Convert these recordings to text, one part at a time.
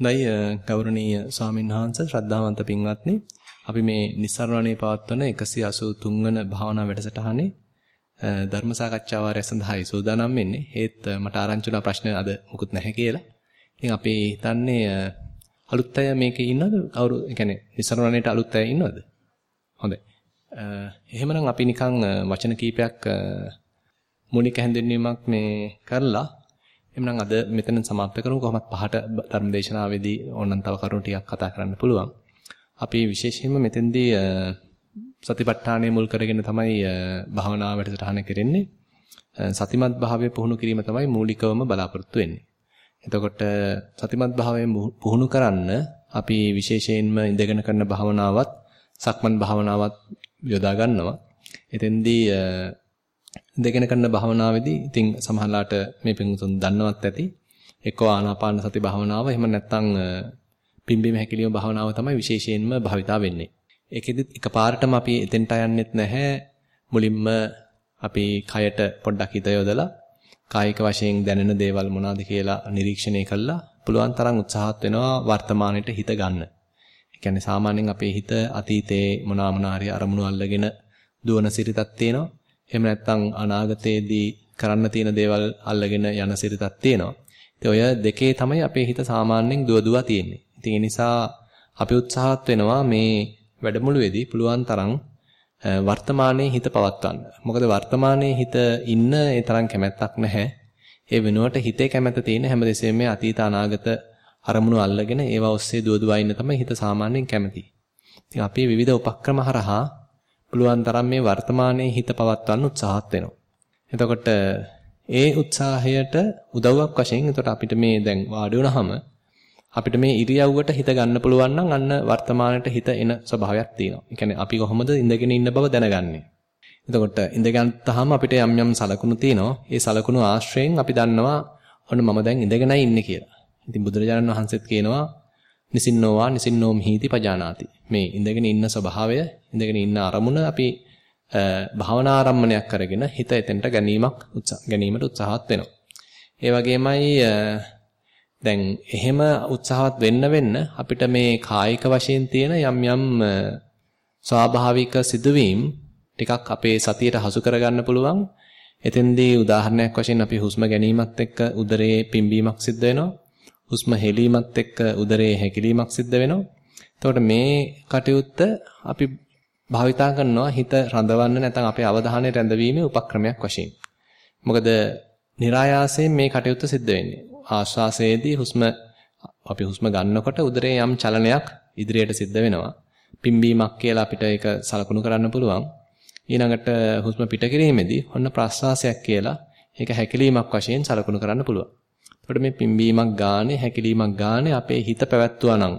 දයි ගෞරවනීය ස්වාමීන් වහන්සේ ශ්‍රද්ධාවන්ත පින්වත්නි අපි මේ නිස්සාරණේ පවත්වන 183 වන භාවනා වැඩසටහනේ ධර්ම සාකච්ඡා වාරය සඳහායි සූදානම් වෙන්නේ. ඒත් මට ආරංචි වුණා ප්‍රශ්න අද මුකුත් නැහැ කියලා. ඉතින් අපි හිතන්නේ අලුත් අය මේකේ ඉන්නවද? කවුරු يعني නිස්සාරණේට අලුත් අය ඉන්නවද? හොඳයි. එහෙමනම් අපි නිකන් වචන කීපයක් මූලික හැඳින්වීමක් මේ කරලා එhmenan අද මෙතන සමාප්ත කරමු කොහොමත් පහට ධර්මදේශනාවේදී ඕනනම් තව කරුණු ටිකක් කතා කරන්න පුළුවන්. අපි විශේෂයෙන්ම මෙතෙන්දී සතිපට්ඨානය මුල් කරගෙන තමයි භාවනාව වැඩසටහන කරන්නේ. සතිමත් භාවය පුහුණු කිරීම තමයි මූලිකවම බලාපොරොත්තු වෙන්නේ. එතකොට සතිමත් භාවය පුහුණු කරන්න අපි විශේෂයෙන්ම ඉඳගෙන කරන භාවනාවත් සක්මන් භාවනාවත් යොදා ගන්නවා. එතෙන්දී ඉඳගෙන කරන භාවනාවේදී ඉතින් සමහරලාට මේ පිංතුන් දන්නවත් ඇති එක්කෝ ආනාපාන සති භාවනාව එහෙම නැත්නම් පිම්බීම හැකිලිම භාවනාව තමයි විශේෂයෙන්ම භාවිතා වෙන්නේ. ඒකෙදිත් එකපාරටම අපි එතෙන්ට යන්නෙත් නැහැ. මුලින්ම අපි කයට පොඩ්ඩක් හිත යොදලා කායික වශයෙන් දැනෙන දේවල් මොනවාද කියලා නිරීක්ෂණය කළා පුළුවන් තරම් උත්සාහත් වෙනවා වර්තමානෙට හිත ගන්න. ඒ කියන්නේ සාමාන්‍යයෙන් අපේ හිත අතීතයේ මොනවා මොනාරි අරමුණු අල්ලගෙන දුවන සිරිතක් තියෙනවා. එහෙම නැත්නම් අනාගතයේදී කරන්න තියෙන දේවල් අල්ලගෙන යන සිරිතක් තියෙනවා. ඉතින් ඔය දෙකේ තමයි අපේ හිත සාමාන්‍යයෙන් දුව දුවා තියෙන්නේ. ඉතින් ඒ නිසා අපි උත්සාහත් වෙනවා මේ වැඩමුළුවේදී පුළුවන් තරම් වර්තමානයේ හිත පවත්වන්න. මොකද වර්තමානයේ හිත ඉන්න ඒ තරම් කැමැත්තක් නැහැ. ඒ වෙනුවට හිතේ කැමැත්ත තියෙන හැමදෙසෙම මේ අතීත අනාගත අරමුණු අල්ලගෙන ඒවා ඔස්සේ දුව දුවා ඉන්න තමයි හිත සාමාන්‍යයෙන් කැමති. ඉතින් අපි විවිධ උපක්‍රම හරහා පුළුවන් තරම් මේ වර්තමානයේ හිත පවත්වන්න උත්සාහත් වෙනවා. එතකොට ඒ උත්සාහයට උදව්වක් වශයෙන් එතකොට අපිට මේ දැන් වාඩි වුණාම අපිට මේ ඉරියව්වට හිත ගන්න පුළුවන් නම් අන්න වර්තමානයට හිත එන ස්වභාවයක් තියෙනවා. ඒ කියන්නේ අපි කොහොමද ඉඳගෙන ඉන්න බව දැනගන්නේ. එතකොට ඉඳගත්තාම අපිට යම් යම් සලකුණු තියෙනවා. ඒ සලකුණු ආශ්‍රයෙන් අපි දන්නවා ඔන්න මම දැන් ඉඳගෙනයි ඉන්නේ කියලා. ඉතින් බුදුරජාණන් වහන්සේත් කියනවා නිසින්නෝවා නිසින්නෝම් හීති පජානාති. මේ ඉඳගෙන ඉන්න ස්වභාවය, ඉඳගෙන ඉන්න අරමුණ අපි භාවනා ආරම්මණයක් කරගෙන හිත එතෙන්ට ගැනීමක් ගැනීමට උත්සාහත් වෙනවා. ඒ වගේමයි දැන් එහෙම උත්සාහවත් වෙන්න වෙන්න අපිට මේ කායික වශයෙන් තියෙන යම් යම් ස්වාභාවික සිදුවීම් ටිකක් අපේ සතියට හසු කරගන්න පුළුවන්. එතෙන්දී උදාහරණයක් වශයෙන් අපි හුස්ම ගැනීමත් එක්ක උදරයේ පිම්බීමක් සිද්ධ වෙනවා. හුස්ම හෙලීමත් එක්ක උදරයේ හැකිලීමක් සිද්ධ වෙනවා. එතකොට මේ කටයුත්ත අපි භාවිතා කරනවා හිත රඳවන්න නැත්නම් අපේ අවධානය රැඳවීමේ උපක්‍රමයක් වශයෙන්. මොකද નિરાයාසයෙන් මේ කටයුත්ත සිද්ධ වෙන්නේ. ආශ්වාසයේදී හුස්ම අපි හුස්ම ගන්නකොට උදරයේ යම් චලනයක් ඉදිරියට සිද්ධ වෙනවා. පිම්බීමක් කියලා අපිට ඒක සලකුණු කරන්න පුළුවන්. ඊළඟට හුස්ම පිට කිරීමේදී ඔන්න ප්‍රශ්වාසයක් කියලා ඒක හැකිලීමක් වශයෙන් සලකුණු කරන්න පුළුවන්. එතකොට මේ පිම්බීමක් ගානේ හැකිලීමක් ගානේ අපේ හිත පැවැත්වුවා නම්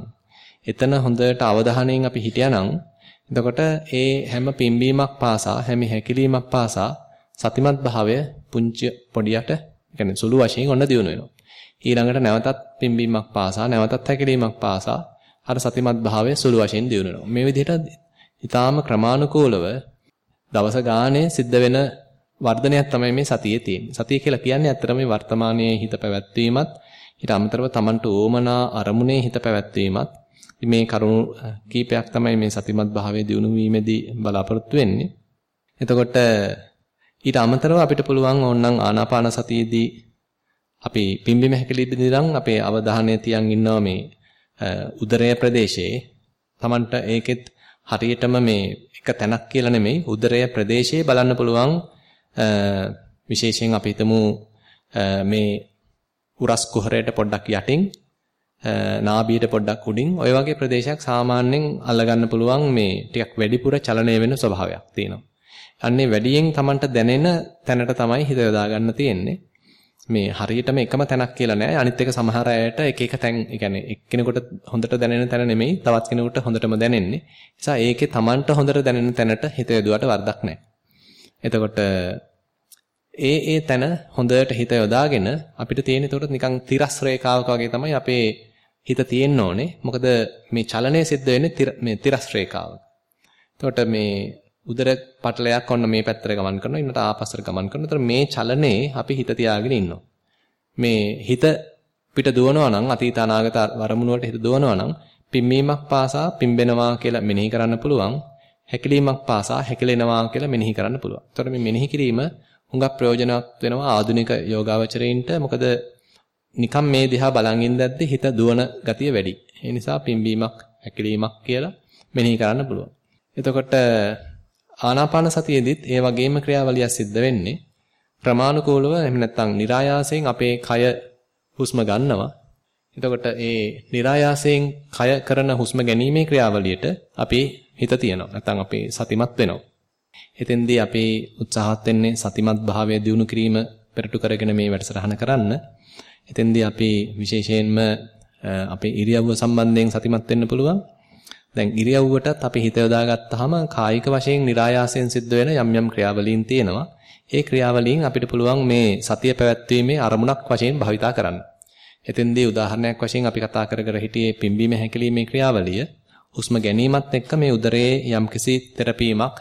එතන හොඳට අවධානයෙන් අපි හිටියානම් එතකොට ඒ හැම පිම්බීමක් පාසා හැම හැකිලීමක් පාසා සතිමත් භාවය පුංචි පොඩියට කියන්නේ සුළු වශයෙන් ඔන්න දියුණු වෙනවා. ඊළඟට නැවතත් පිම්බීමක් පාසා නැවතත් හැකිලීමක් පාසා අර සතිමත් භාවය සුළු වශයෙන් දියුණු වෙනවා. මේ විදිහට ඊටාම ක්‍රමානුකූලව දවස ගානේ සිද්ධ වෙන වර්ධනයක් තමයි මේ සතියේ තියෙන්නේ. සතිය කියලා කියන්නේ ඇත්තටම මේ වර්තමානයේ හිත පැවැත්වීමත් ඊට අමතරව Tamanට ඕමනා අරමුණේ හිත පැවැත්වීමත් මේ කරුණු කීපයක් තමයි මේ සතිමත් භාවයේ දියුණු වීමේදී බලාපොරොත්තු වෙන්නේ. එතකොට ඊට අමතරව අපිට පුළුවන් ඕනනම් ආනාපාන සතියේදී අපි පිම්බිම හැකලිද්දී නම් අපේ අවධානය තියන් ඉන්නවා මේ උදරය ප්‍රදේශයේ. Tamanට ඒකෙත් හරියටම මේ එක තැනක් කියලා නෙමෙයි උදරය ප්‍රදේශයේ බලන්න පුළුවන් විශේෂයෙන් අපි හිතමු මේ උරස් කුහරයට පොඩ්ඩක් යටින් නාභියට පොඩ්ඩක් උඩින් ওই වගේ ප්‍රදේශයක් සාමාන්‍යයෙන් අල්ලගන්න පුළුවන් මේ ටිකක් වැඩිපුර චලනය වෙන ස්වභාවයක් තියෙනවා. අන්නේ වැඩියෙන් Tamanට දැනෙන තැනට තමයි හිත යොදා ගන්න තියෙන්නේ. මේ හරියටම එකම තැනක් කියලා නෑ. අනිත් එක සමහර අයට එක එක තැන්, ඒ කියන්නේ එක්කෙනෙකුට හොඳට දැනෙන තැන නෙමෙයි, තවත් කෙනෙකුට හොඳටම දැනෙන්නේ. නිසා ඒකේ Tamanට හොඳට දැනෙන තැනට හිත යොදුවට වරදක් නෑ. එතකොට ඒ ඒ තැන හොඳට හිත යොදාගෙන අපිට තියෙන එතකොට නිකන් තිරස් රේඛාවක වගේ තමයි අපේ හිත තියෙන්න ඕනේ. මොකද මේ චලනය සිද්ධ වෙන්නේ මේ තිරස් රේඛාවක. එතකොට මේ උදර පටලයක් ඔන්න මේ පැත්තට ගමන් කරනවා ඊට ආපස්සට ගමන් කරනවා. එතකොට මේ චලනේ අපි හිත තියාගෙන ඉන්නවා. මේ හිත පිට දුවනවා නම් අතීත අනාගත වරමුණු වලට හිත දුවනවා නම් පිම්මීමක් පාසා පිම්බෙනවා කියලා මෙනෙහි කරන්න පුළුවන්. හැකිලීමක් පාසා හැකිලෙනවා කියලා මෙනෙහි කරන්න පුළුවන්. ඒතකොට මේ මෙනෙහි කිරීම හුඟක් ප්‍රයෝජනවත් වෙනවා ආධුනික යෝගාවචරයින්ට. මොකද නිකම් මේ දිහා බලන් ඉඳද්දී හිත දුවන ගතිය වැඩි. ඒ නිසා පිම්බීමක් හැකිලීමක් කියලා මෙනෙහි කරන්න පුළුවන්. එතකොට ආනාපාන සතියෙදිත් ඒ වගේම ක්‍රියාවලියක් සිද්ධ වෙන්නේ ප්‍රමාණිකෝලව එහෙම නැත්නම් નિરાයාසයෙන් අපේ කය හුස්ම ගන්නවා එතකොට ඒ નિરાයාසයෙන් කය කරන හුස්ම ගැනීමේ ක්‍රියාවලියට අපි හිත තියනවා. නැත්නම් අපි සතිමත් වෙනවා. එතෙන්දී අපි උත්සාහත් වෙන්නේ සතිමත් භාවය දියුණු කිරීම පෙරටු කරගෙන මේ වැඩසටහන කරන්න. එතෙන්දී අපි විශේෂයෙන්ම අපේ ඉරියව්ව සම්බන්ධයෙන් සතිමත් වෙන්න පුළුවන්. දැන් ඉරියව්වටත් අපි හිත යොදාගත්තාම කායික වශයෙන් નિરાයාසයෙන් සිද්ධ වෙන යම් යම් ක්‍රියාවලීන් තියෙනවා. ඒ ක්‍රියාවලීන් අපිට පුළුවන් මේ සතිය පැවැත්වීමේ අරමුණක් වශයෙන් භාවිතා කරන්න. එතෙන්දී උදාහරණයක් වශයෙන් අපි කතා කර කර හිටියේ පිම්බීම හැකිලීමේ ක්‍රියාවලිය. හුස්ම ගැනීමත් එක්ක මේ උදරයේ යම්කිසි තෙරපීමක්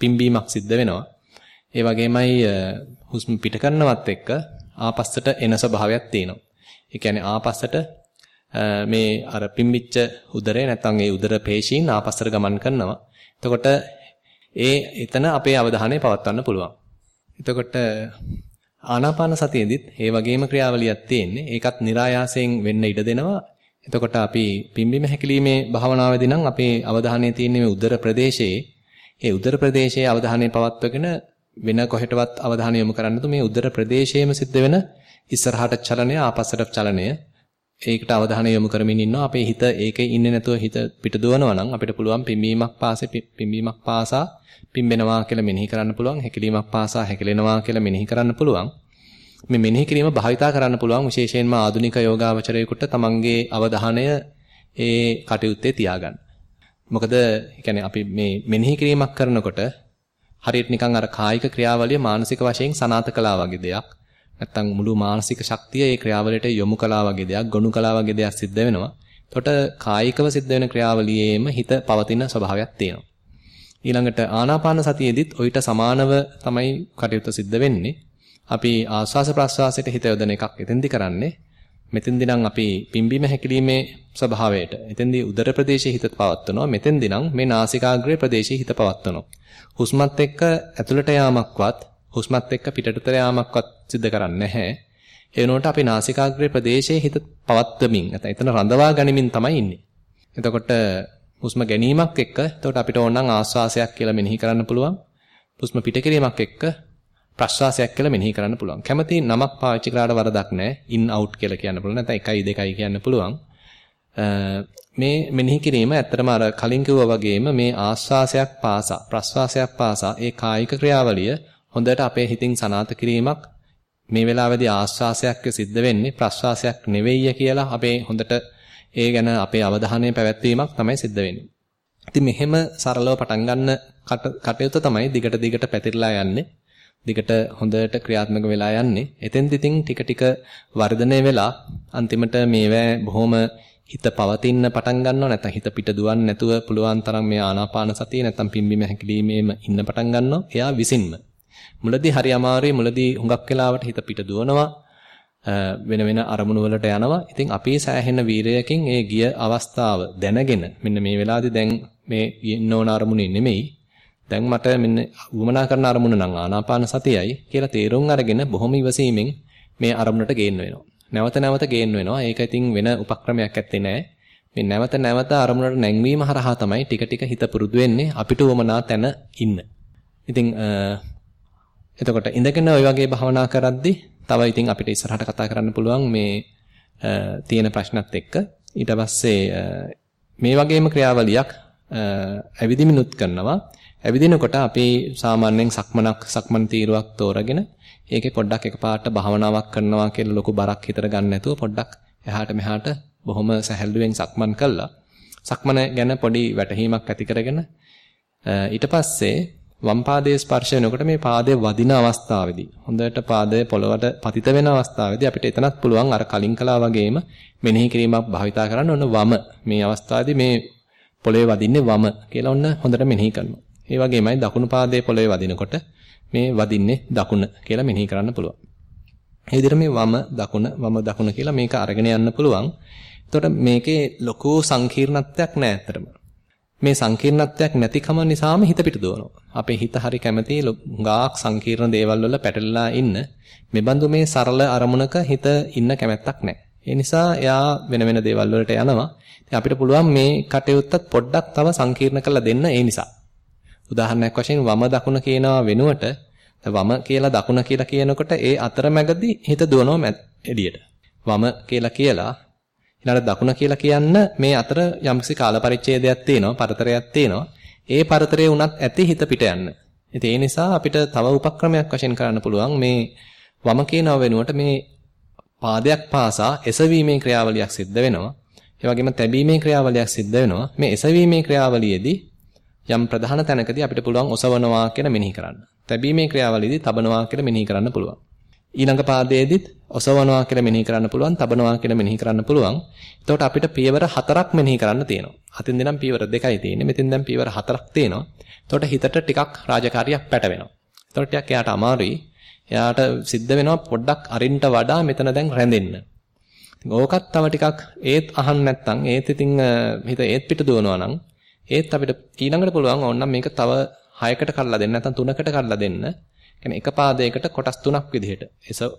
පිම්බීමක් සිද්ධ වෙනවා. ඒ වගේමයි හුස්ම පිට කරනවත් එක්ක ආපස්සට එන ස්වභාවයක් තියෙනවා. ඒ කියන්නේ ආපස්සට මේ අර පිම්බිච්ච උදරේ නැත්නම් ඒ උදර පේශීන් ආපස්සට ගමන් කරනවා. එතකොට ඒ එතන අපේ අවධානය පවත්වන්න පුළුවන්. එතකොට ආනාපාන සතියෙදිත් ඒ වගේම ක්‍රියාවලියක් තියෙන්නේ. ඒකත් નિરાයාසයෙන් වෙන්න ඉඩ දෙනවා. එතකොට අපි පිම්බිම හැකිලිමේ භාවනාවේදී නම් අපේ අවධානය තියෙන්නේ මේ උදර ප්‍රදේශයේ. ඒ උදර ප්‍රදේශයේ අවධානය පවත්වගෙන වෙන කොහෙටවත් අවධානය යොමු කරන්නතු මේ උදර ප්‍රදේශයේම සිද්ධ වෙන ඉස්සරහට චලනය ආපස්සට චලනය ඒකට අවධානය යොමු කරමින් ඉන්නවා අපේ හිත ඒකේ ඉන්නේ නැතුව හිත පිට දුවනවා නම් අපිට පුළුවන් පිම්බීමක් පාසේ පිම්බීමක් පාසා පිම්බෙනවා කියලා මෙනෙහි කරන්න පුළුවන් හැකිලීමක් පාසා හැකිලෙනවා කියලා මෙනෙහි කරන්න පුළුවන් මේ මෙනෙහි කිරීම භාවිතා කරන්න පුළුවන් විශේෂයෙන්ම ආධුනික යෝගාවචරයෙකුට තමන්ගේ අවධානය ඒ කටයුත්තේ තියාගන්න. මොකද يعني අපි මේ මෙනෙහි කිරීමක් කරනකොට හරියට නිකන් අර කායික ක්‍රියාවලිය මානසික වශයෙන් සනාත කළා වගේ දෙයක්. නැත්තම් මුළු මානසික ශක්තිය ඒ ක්‍රියාවලියට යොමු කළා වගේ දෙයක්, ගොනු කළා වගේ දෙයක් සිද්ධ වෙනවා. එතකොට කායිකව සිද්ධ වෙන ක්‍රියාවලියේම හිත පවතින ස්වභාවයක් තියෙනවා. ඊළඟට ආනාපාන සතියෙදිත් ඔయిత සමානව තමයි කටයුතු සිද්ධ වෙන්නේ. අපි ආස්වාස ප්‍රස්වාසයට හිත යොදන එකක් එතෙන්දි කරන්නේ. මෙතෙන්දි නම් අපි පිම්බීම හැකිලීමේ ස්වභාවයට. එතෙන්දි උදර ප්‍රදේශයේ හිත පවත්වනවා. මෙතෙන්දි නම් මේ නාසිකාග්‍රේ ප්‍රදේශයේ හිත පවත්වනවා. හුස්මත් එක්ක ඇතුළට යාමක්වත් හුස්මත් එක්ක පිටතට යාමක්වත් සිද්ධ කරන්නේ නැහැ. ඒ වෙනුවට අපි නාසිකාග්‍රේ ප්‍රදේශයේ හිත පවත්වමින් නැත්නම් එතන රඳවා ගනිමින් තමයි ඉන්නේ. එතකොට හුස්ම ගැනීමක් එක්ක එතකොට අපිට ඕනනම් ආස්වාසයක් කියලා මෙනෙහි කරන්න පුළුවන්. හුස්ම පිට කිරීමක් එක්ක ප්‍රශ්වාසයක් කියලා මෙනෙහි කරන්න පුළුවන්. කැමති නමක් පාවිච්චි කරාට වරදක් නැහැ. in out කියලා කියන්න පුළුවන්. නැත්නම් 1යි 2යි කියන්න පුළුවන්. මේ මෙනෙහි කිරීම ඇත්තටම අර කලින් කිව්වා වගේම මේ ආස්වාසයක් පාසා ප්‍රශ්වාසයක් පාසා ඒ කායික ක්‍රියාවලිය හොඳට අපේ හිතින් සනාත කිරීමක් මේ වෙලාවේදී ආස්වාසයක් සිද්ධ වෙන්නේ ප්‍රශ්වාසයක් නෙවෙයි කියලා අපේ හොඳට ඒ ගැන අපේ අවධානය පැවැත්වීමක් තමයි සිද්ධ වෙන්නේ. ඉතින් මෙහෙම සරලව පටන් ගන්න කටයුත්ත තමයි දිගට දිගට පැතිරලා යන්නේ. දිගට හොඳට ක්‍රියාත්මක වෙලා යන්නේ. එතෙන්දි ඉතින් ටික ටික වර්ධනය වෙලා අන්තිමට මේවැ බොහොම හිත පවතින්න පටන් ගන්නවා නැත්නම් හිත පිට දුවන්නේ නැතුව පුළුවන් තරම් මේ ආනාපාන සතිය නැත්නම් පිම්බීම හැකිලීමේම ඉන්න පටන් ගන්නවා. එයා විසින්ම. මුලදී හරි අමාරුයි මුලදී හුඟක් වෙලාවට හිත පිට දුවනවා. වෙන වෙන අරමුණු වලට යනවා. ඉතින් අපි සෑහෙන වීරයකින් ඒ ගිය අවස්ථාව දැනගෙන මෙන්න මේ වෙලාවේදී දැන් මේ ඉන්න ඕන අරමුණේ නෙමෙයි. දැන් මට මෙන්න වුමනා කරන අරමුණ නම් ආනාපාන සතියයි කියලා තේරුම් අරගෙන බොහොම ඉවසීමෙන් මේ අරමුණට ගේන්න වෙනවා. නැවත නැවත ගේන්න වෙනවා. ඒක ඉතින් වෙන උපක්‍රමයක් ඇත්තේ නැහැ. මේ නැවත නැවත අරමුණට නැංවීම හරහා තමයි ටික ටික හිත පුරුදු වෙන්නේ අපිට වමනා තැන ඉන්න. ඉතින් එතකොට ඉඳගෙන ওই වගේ භවනා කරද්දී තව ඉතින් අපිට ඉස්සරහට කතා කරන්න පුළුවන් මේ තියෙන ප්‍රශ්නත් එක්ක ඊට පස්සේ මේ වගේම ක්‍රියාවලියක් ඇවිදිමිනුත් කරනවා ඇවිදිනකොට අපි සාමාන්‍යයෙන් සක්මනක් සක්මන් තීරුවක් තෝරගෙන ඒකේ පොඩ්ඩක් එකපාරට භාවනාවක් කරනවා කියලා ලොකු බරක් හිතට ගන්න නැතුව පොඩ්ඩක් එහාට මෙහාට බොහොම සැහැල්ලුවෙන් සක්මන් කළා සක්මන ගැන පොඩි වැටහීමක් ඇති කරගෙන ඊට පස්සේ වම් පාදයේ ස්පර්ශ වෙනකොට මේ පාදයේ වදින අවස්ථාවේදී හොඳට පාදය පොළවට පතිත වෙන අවස්ථාවේදී අපිට එතනත් පුළුවන් අර කලින් කළා වගේම මෙනෙහි කිරීමක් භාවිතා කරන්න ඕන වම මේ අවස්ථාවේදී මේ පොළවේ වදින්නේ වම කියලා ඔන්න හොඳට මෙනෙහි කරනවා. ඒ වගේමයි දකුණු පාදයේ පොළවේ වදිනකොට මේ වදින්නේ දකුණ කියලා මෙනෙහි කරන්න පුළුවන්. ඒ විදිහට මේ වම දකුණ වම දකුණ කියලා මේක අරගෙන යන්න පුළුවන්. එතකොට මේකේ ලොකු සංකීර්ණත්වයක් නැහැ ඇත්තටම. මේ සංකීර්ණත්වයක් නැතිකම නිසාම හිත පිට දුවනවා. අපේ හිත හරි කැමති ගාක් සංකීර්ණ දේවල් වල පැටලලා ඉන්න. මෙබඳු මේ සරල අරමුණක හිත ඉන්න කැමැත්තක් නැහැ. ඒ නිසා එයා වෙන වෙන දේවල් වලට යනවා. ඉතින් අපිට පුළුවන් මේ කටයුත්තත් පොඩ්ඩක් තව සංකීර්ණ කරලා දෙන්න ඒ නිසා. උදාහරණයක් වශයෙන් වම දකුණ කියනවා වෙනුවට වම කියලා දකුණ කියලා කියනකොට ඒ අතරමැදදී හිත දුවනවා එළියට. වම කියලා කියලා ඊළඟ දකුණ කියලා කියන්න මේ අතර යම්කිසි කාල පරිච්ඡේදයක් තියෙනවා, පරතරයක් තියෙනවා. ඒ පරතරේ උනත් ඇති හිත පිට යන්න. ඉතින් ඒ නිසා අපිට තව උපක්‍රමයක් වශයෙන් කරන්න පුළුවන් මේ වම කියනව වෙනුවට මේ පාදයක් පාසා එසවීමේ ක්‍රියාවලියක් සිද්ධ වෙනවා. ඒ වගේම තැබීමේ ක්‍රියාවලියක් සිද්ධ වෙනවා. මේ එසවීමේ ක්‍රියාවලියේදී යම් ප්‍රධාන තැනකදී අපිට පුළුවන් ඔසවනවා කියලා මෙනෙහි කරන්න. තැබීමේ ක්‍රියාවලියේදී තබනවා කියලා මෙනෙහි කරන්න පුළුවන්. ඊළඟ පාදයේදීත් ඔසවනවා කියලා මෙනෙහි කරන්න පුළුවන්, තබනවා කියලා මෙනෙහි කරන්න පුළුවන්. එතකොට අපිට පියවර හතරක් මෙනෙහි කරන්න තියෙනවා. අතින් දෙනම් පියවර දෙකයි තියෙන්නේ. මෙතෙන් දැන් පියවර හතරක් තියෙනවා. එතකොට හිතට ටිකක් රාජකාරියක් පැටවෙනවා. එතකොට ටිකක් එයාට අමාරුයි. එයාට සිද්ධ වෙනවා පොඩ්ඩක් අරින්ට වඩා මෙතන දැන් රැඳෙන්න. ඉතින් ඕකත් තව ටිකක් ඒත් අහන්න නැත්නම් ඒත් ඉතින් හිත ඒත් පිට දුවනවා නම් ඒත් අපිට ඊළඟට පුළුවන් ඕනනම් මේක තව 6කට කඩලා දෙන්න නැත්නම් 3කට කඩලා දෙන්න. කියන්නේ එක පාදයකට කොටස් තුනක් විදිහට.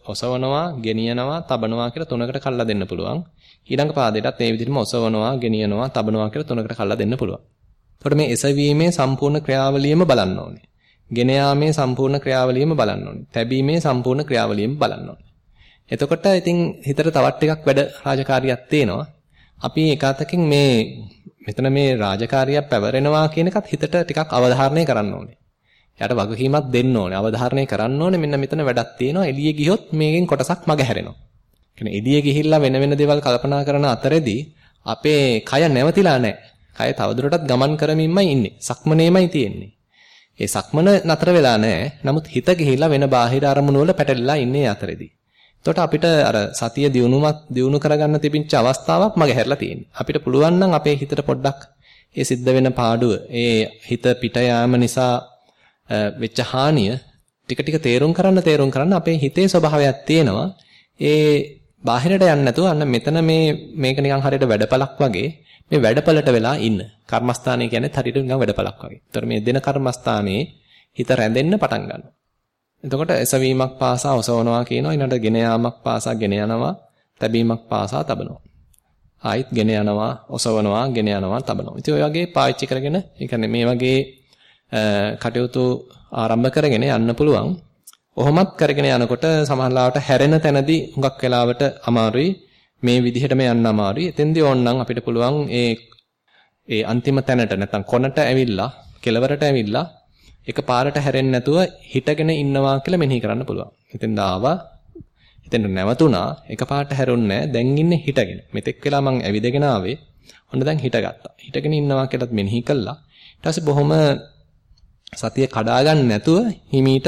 ඔසවනවා, ගෙනියනවා, තබනවා කියලා තුනකට කඩලා දෙන්න පුළුවන්. ඊළඟ පාදයටත් මේ විදිහටම ඔසවනවා, ගෙනියනවා, තබනවා කියලා තුනකට කඩලා දෙන්න පුළුවන්. එතකොට මේ එසවීමේ සම්පූර්ණ ක්‍රියාවලියම බලන්න ඕනේ. ගෙන යාමේ සම්පූර්ණ ක්‍රියාවලියම බලන්න ඕනේ. තැබීමේ සම්පූර්ණ ක්‍රියාවලියම බලන්න ඕනේ. එතකොට ඉතින් හිතට තවත් ටිකක් වැඩ රාජකාරියක් තියෙනවා. අපි එකතකින් මේ මෙතන මේ රාජකාරියක් පැවරෙනවා කියන එකත් හිතට ටිකක් අවධාරණය කරන්න ඕනේ. එයාට වගකීමක් දෙන්න ඕනේ. අවධාරණය කරන්න ඕනේ මෙන්න මෙතන වැඩක් තියෙනවා. එළියේ ගියොත් මේකෙන් කොටසක් මග හැරෙනවා. කියන්නේ එළියේ ගිහිල්ලා වෙන වෙන දේවල් කල්පනා කරන අතරෙදී අපේ කය නැවතිලා නැහැ. කය තවදුරටත් ගමන් කරමින්මයි ඉන්නේ. සක්මනේමයි තියෙන්නේ. ඒ සක්මන නතර වෙලා නැහැ. නමුත් හිත ගිහිල්ලා වෙන බාහිර අරමුණු වල පැටලලා ඉන්නේ අතරෙදී. එතකොට අපිට අර සතිය දියුණුවක් දියුණු කරගන්න තිබිච්ච අවස්ථාවක් මගේ හැරලා තියෙන්නේ. අපිට පුළුවන් නම් අපේ හිතට පොඩ්ඩක් ඒ සිද්ධ වෙන පාඩුව, ඒ හිත පිට යාම නිසා වෙච්ච හානිය ටික ටික තේරුම් කරන්න තේරුම් කරන්න අපේ හිතේ ස්වභාවයක් තියෙනවා. ඒ බාහිරට යන්නේ නැතුව අන්න මෙතන මේ මේක නිකන් හරියට වැඩපලක් වගේ මේ වැඩපලට වෙලා ඉන්න. කර්මස්ථානය කියන්නේ හරියට නිකන් වැඩපලක් වගේ. ඒතර මේ දෙන කර්මස්ථානයේ හිත රැඳෙන්න පටන් ගන්නවා. එතකොට එසවීමක් පාසා ඔසවනවා කියනවා. ඊළඟට ගෙන යාමක් පාසා ගෙන යනවා. තැබීමක් පාසා තබනවා. ආයිත් ගෙන යනවා ඔසවනවා ගෙන යනවා තබනවා. ඉතින් ඔය වගේ පාවිච්චි කරගෙන ඒ කියන්නේ මේ වගේ කටයුතු ආරම්භ කරගෙන යන්න පුළුවන්. ඔහොමත් කරගෙන යනකොට සමහරවිට හැරෙන තැනදී හුඟක් වෙලාවට අමාරුයි. මේ විදිහටම යන්න අමාරුයි. එතෙන්දී ඕනනම් අපිට පුළුවන් ඒ ඒ අන්තිම තැනට නැත්නම් කොනට ඇවිල්ලා කෙලවරට ඇවිල්ලා එක පාරට හැරෙන්නේ නැතුව හිටගෙන ඉන්නවා කියලා මෙනෙහි කරන්න පුළුවන්. එතෙන් ආවා. එතෙන් නැවතුණා. එක පාරට හැරුන්නේ දැන් ඉන්නේ හිටගෙන. මෙතෙක් වෙලා මං ඇවිදගෙන ආවේ. ඔන්න දැන් හිටගත්තා. හිටගෙන ඉන්නවා කියලාත් මෙනෙහි කළා. ඊට පස්සේ බොහොම සතිය කඩා ගන්න නැතුව හිමීට